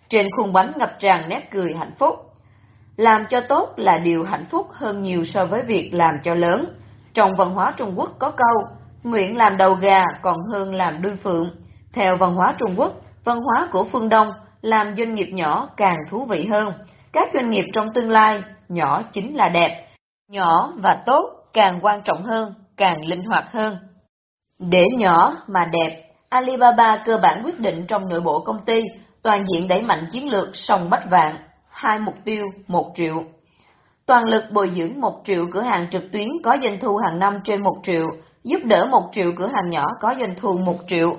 Trên khuôn bánh ngập tràn nét cười hạnh phúc. Làm cho tốt là điều hạnh phúc hơn nhiều so với việc làm cho lớn. Trong văn hóa Trung Quốc có câu, nguyện làm đầu gà còn hơn làm đuôi phượng. Theo văn hóa Trung Quốc, văn hóa của phương Đông, làm doanh nghiệp nhỏ càng thú vị hơn. Các doanh nghiệp trong tương lai, nhỏ chính là đẹp, Nhỏ và tốt càng quan trọng hơn, càng linh hoạt hơn. Để nhỏ mà đẹp, Alibaba cơ bản quyết định trong nội bộ công ty, toàn diện đẩy mạnh chiến lược sòng bách vạn, hai mục tiêu, một triệu. Toàn lực bồi dưỡng một triệu cửa hàng trực tuyến có doanh thu hàng năm trên một triệu, giúp đỡ một triệu cửa hàng nhỏ có doanh thu một triệu.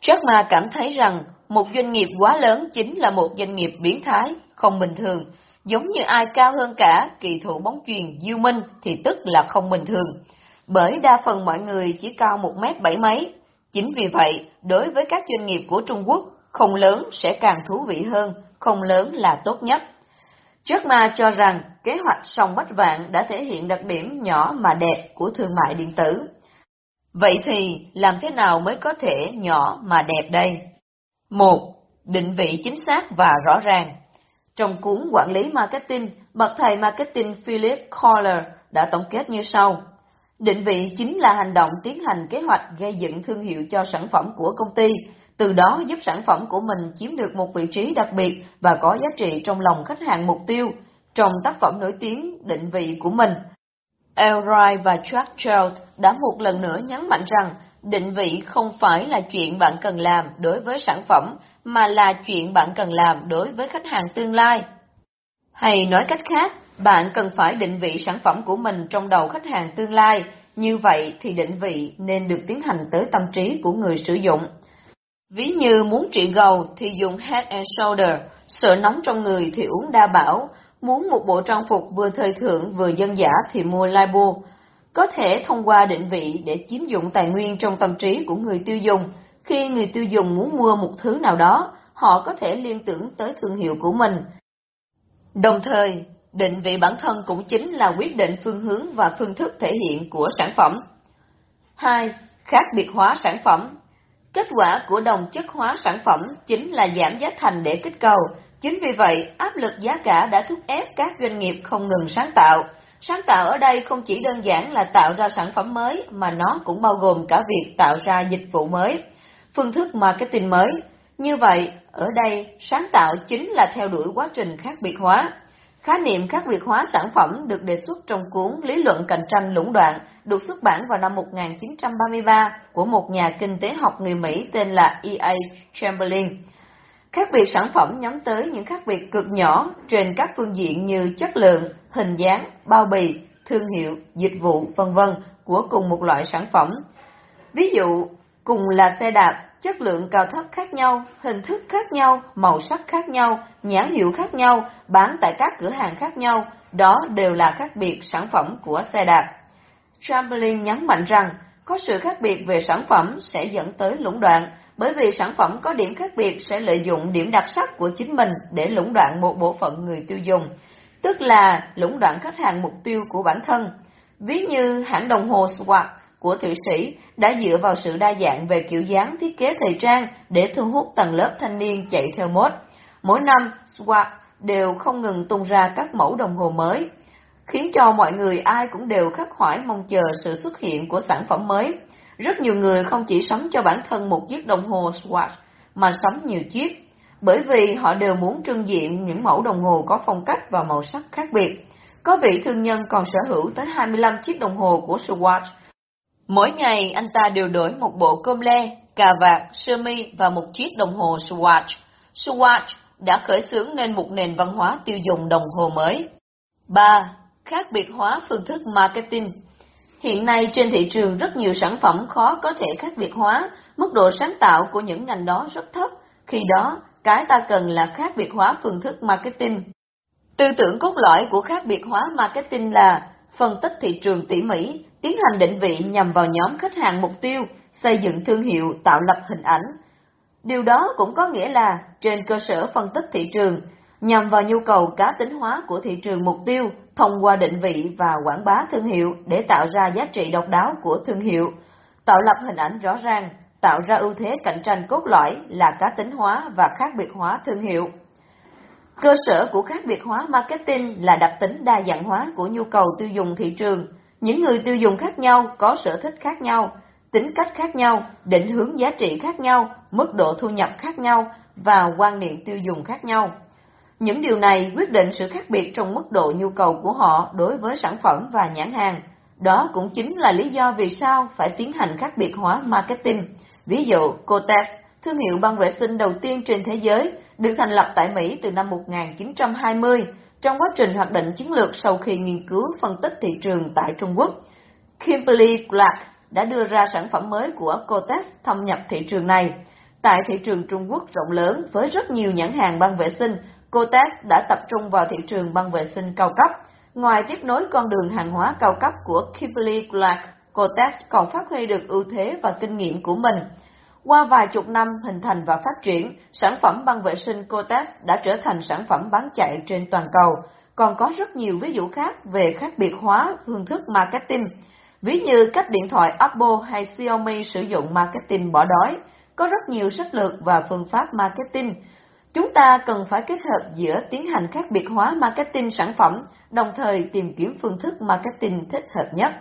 Jack Ma cảm thấy rằng một doanh nghiệp quá lớn chính là một doanh nghiệp biến thái, không bình thường, giống như ai cao hơn cả kỳ thủ bóng truyền Diêu Minh thì tức là không bình thường, bởi đa phần mọi người chỉ cao một mét bảy mấy. Chính vì vậy, đối với các doanh nghiệp của Trung Quốc, không lớn sẽ càng thú vị hơn, không lớn là tốt nhất. Trước Ma cho rằng kế hoạch song bách vạn đã thể hiện đặc điểm nhỏ mà đẹp của thương mại điện tử. Vậy thì làm thế nào mới có thể nhỏ mà đẹp đây? một Định vị chính xác và rõ ràng. Trong cuốn Quản lý Marketing, bậc thầy marketing Philip Kohler đã tổng kết như sau. Định vị chính là hành động tiến hành kế hoạch gây dựng thương hiệu cho sản phẩm của công ty, từ đó giúp sản phẩm của mình chiếm được một vị trí đặc biệt và có giá trị trong lòng khách hàng mục tiêu. Trong tác phẩm nổi tiếng định vị của mình, Elroy và Schwarzschild đã một lần nữa nhấn mạnh rằng định vị không phải là chuyện bạn cần làm đối với sản phẩm, mà là chuyện bạn cần làm đối với khách hàng tương lai. Hay nói cách khác, bạn cần phải định vị sản phẩm của mình trong đầu khách hàng tương lai, như vậy thì định vị nên được tiến hành tới tâm trí của người sử dụng. Ví như muốn trị gầu thì dùng Head and Shoulder, sợ nóng trong người thì uống đa bảo, muốn một bộ trang phục vừa thời thượng vừa dân giả thì mua Libo. Có thể thông qua định vị để chiếm dụng tài nguyên trong tâm trí của người tiêu dùng. Khi người tiêu dùng muốn mua một thứ nào đó, họ có thể liên tưởng tới thương hiệu của mình. Đồng thời, định vị bản thân cũng chính là quyết định phương hướng và phương thức thể hiện của sản phẩm. 2. Khác biệt hóa sản phẩm Kết quả của đồng chất hóa sản phẩm chính là giảm giá thành để kích cầu. Chính vì vậy, áp lực giá cả đã thúc ép các doanh nghiệp không ngừng sáng tạo. Sáng tạo ở đây không chỉ đơn giản là tạo ra sản phẩm mới, mà nó cũng bao gồm cả việc tạo ra dịch vụ mới, phương thức marketing mới. Như vậy, ở đây, sáng tạo chính là theo đuổi quá trình khác biệt hóa. Khái niệm khác biệt hóa sản phẩm được đề xuất trong cuốn Lý luận cạnh tranh lũng đoạn, được xuất bản vào năm 1933 của một nhà kinh tế học người Mỹ tên là E.A. Chamberlain. Khác biệt sản phẩm nhắm tới những khác biệt cực nhỏ trên các phương diện như chất lượng, hình dáng, bao bì, thương hiệu, dịch vụ, vân vân của cùng một loại sản phẩm. Ví dụ, cùng là xe đạp, chất lượng cao thấp khác nhau, hình thức khác nhau, màu sắc khác nhau, nhãn hiệu khác nhau, bán tại các cửa hàng khác nhau, đó đều là khác biệt sản phẩm của xe đạp. Chamberlain nhấn mạnh rằng, có sự khác biệt về sản phẩm sẽ dẫn tới lũng đoạn, bởi vì sản phẩm có điểm khác biệt sẽ lợi dụng điểm đặc sắc của chính mình để lũng đoạn một bộ phận người tiêu dùng, tức là lũng đoạn khách hàng mục tiêu của bản thân. Ví như hãng đồng hồ Swatch của Thụy Sĩ đã dựa vào sự đa dạng về kiểu dáng thiết kế thời trang để thu hút tầng lớp thanh niên chạy theo mốt. Mỗi năm, Swatch đều không ngừng tung ra các mẫu đồng hồ mới, khiến cho mọi người ai cũng đều khắc khoải mong chờ sự xuất hiện của sản phẩm mới. Rất nhiều người không chỉ sắm cho bản thân một chiếc đồng hồ Swatch, mà sắm nhiều chiếc, bởi vì họ đều muốn trưng diện những mẫu đồng hồ có phong cách và màu sắc khác biệt. Có vị thương nhân còn sở hữu tới 25 chiếc đồng hồ của Swatch. Mỗi ngày anh ta đều đổi một bộ cơm lê, cà vạt, sơ mi và một chiếc đồng hồ Swatch. Swatch đã khởi xướng nên một nền văn hóa tiêu dùng đồng hồ mới. 3. Khác biệt hóa phương thức marketing Hiện nay trên thị trường rất nhiều sản phẩm khó có thể khác biệt hóa, mức độ sáng tạo của những ngành đó rất thấp, khi đó cái ta cần là khác biệt hóa phương thức marketing. Tư tưởng cốt lõi của khác biệt hóa marketing là phân tích thị trường tỉ mỉ, tiến hành định vị nhằm vào nhóm khách hàng mục tiêu, xây dựng thương hiệu, tạo lập hình ảnh. Điều đó cũng có nghĩa là trên cơ sở phân tích thị trường, nhằm vào nhu cầu cá tính hóa của thị trường mục tiêu thông qua định vị và quảng bá thương hiệu để tạo ra giá trị độc đáo của thương hiệu, tạo lập hình ảnh rõ ràng, tạo ra ưu thế cạnh tranh cốt lõi là cá tính hóa và khác biệt hóa thương hiệu. Cơ sở của khác biệt hóa marketing là đặc tính đa dạng hóa của nhu cầu tiêu dùng thị trường. Những người tiêu dùng khác nhau có sở thích khác nhau, tính cách khác nhau, định hướng giá trị khác nhau, mức độ thu nhập khác nhau và quan niệm tiêu dùng khác nhau. Những điều này quyết định sự khác biệt trong mức độ nhu cầu của họ đối với sản phẩm và nhãn hàng. Đó cũng chính là lý do vì sao phải tiến hành khác biệt hóa marketing. Ví dụ, Kotex, thương hiệu băng vệ sinh đầu tiên trên thế giới, được thành lập tại Mỹ từ năm 1920, trong quá trình hoạt định chiến lược sau khi nghiên cứu phân tích thị trường tại Trung Quốc. Kimberly Clark đã đưa ra sản phẩm mới của Kotex thâm nhập thị trường này. Tại thị trường Trung Quốc rộng lớn với rất nhiều nhãn hàng băng vệ sinh, Kotex đã tập trung vào thị trường băng vệ sinh cao cấp. Ngoài tiếp nối con đường hàng hóa cao cấp của Kimberly Clark, Kotex còn phát huy được ưu thế và kinh nghiệm của mình. Qua vài chục năm hình thành và phát triển, sản phẩm băng vệ sinh Kotex đã trở thành sản phẩm bán chạy trên toàn cầu. Còn có rất nhiều ví dụ khác về khác biệt hóa phương thức marketing. Ví như cách điện thoại Apple hay Xiaomi sử dụng marketing bỏ đói, có rất nhiều sách lược và phương pháp marketing. Chúng ta cần phải kết hợp giữa tiến hành khác biệt hóa marketing sản phẩm, đồng thời tìm kiếm phương thức marketing thích hợp nhất.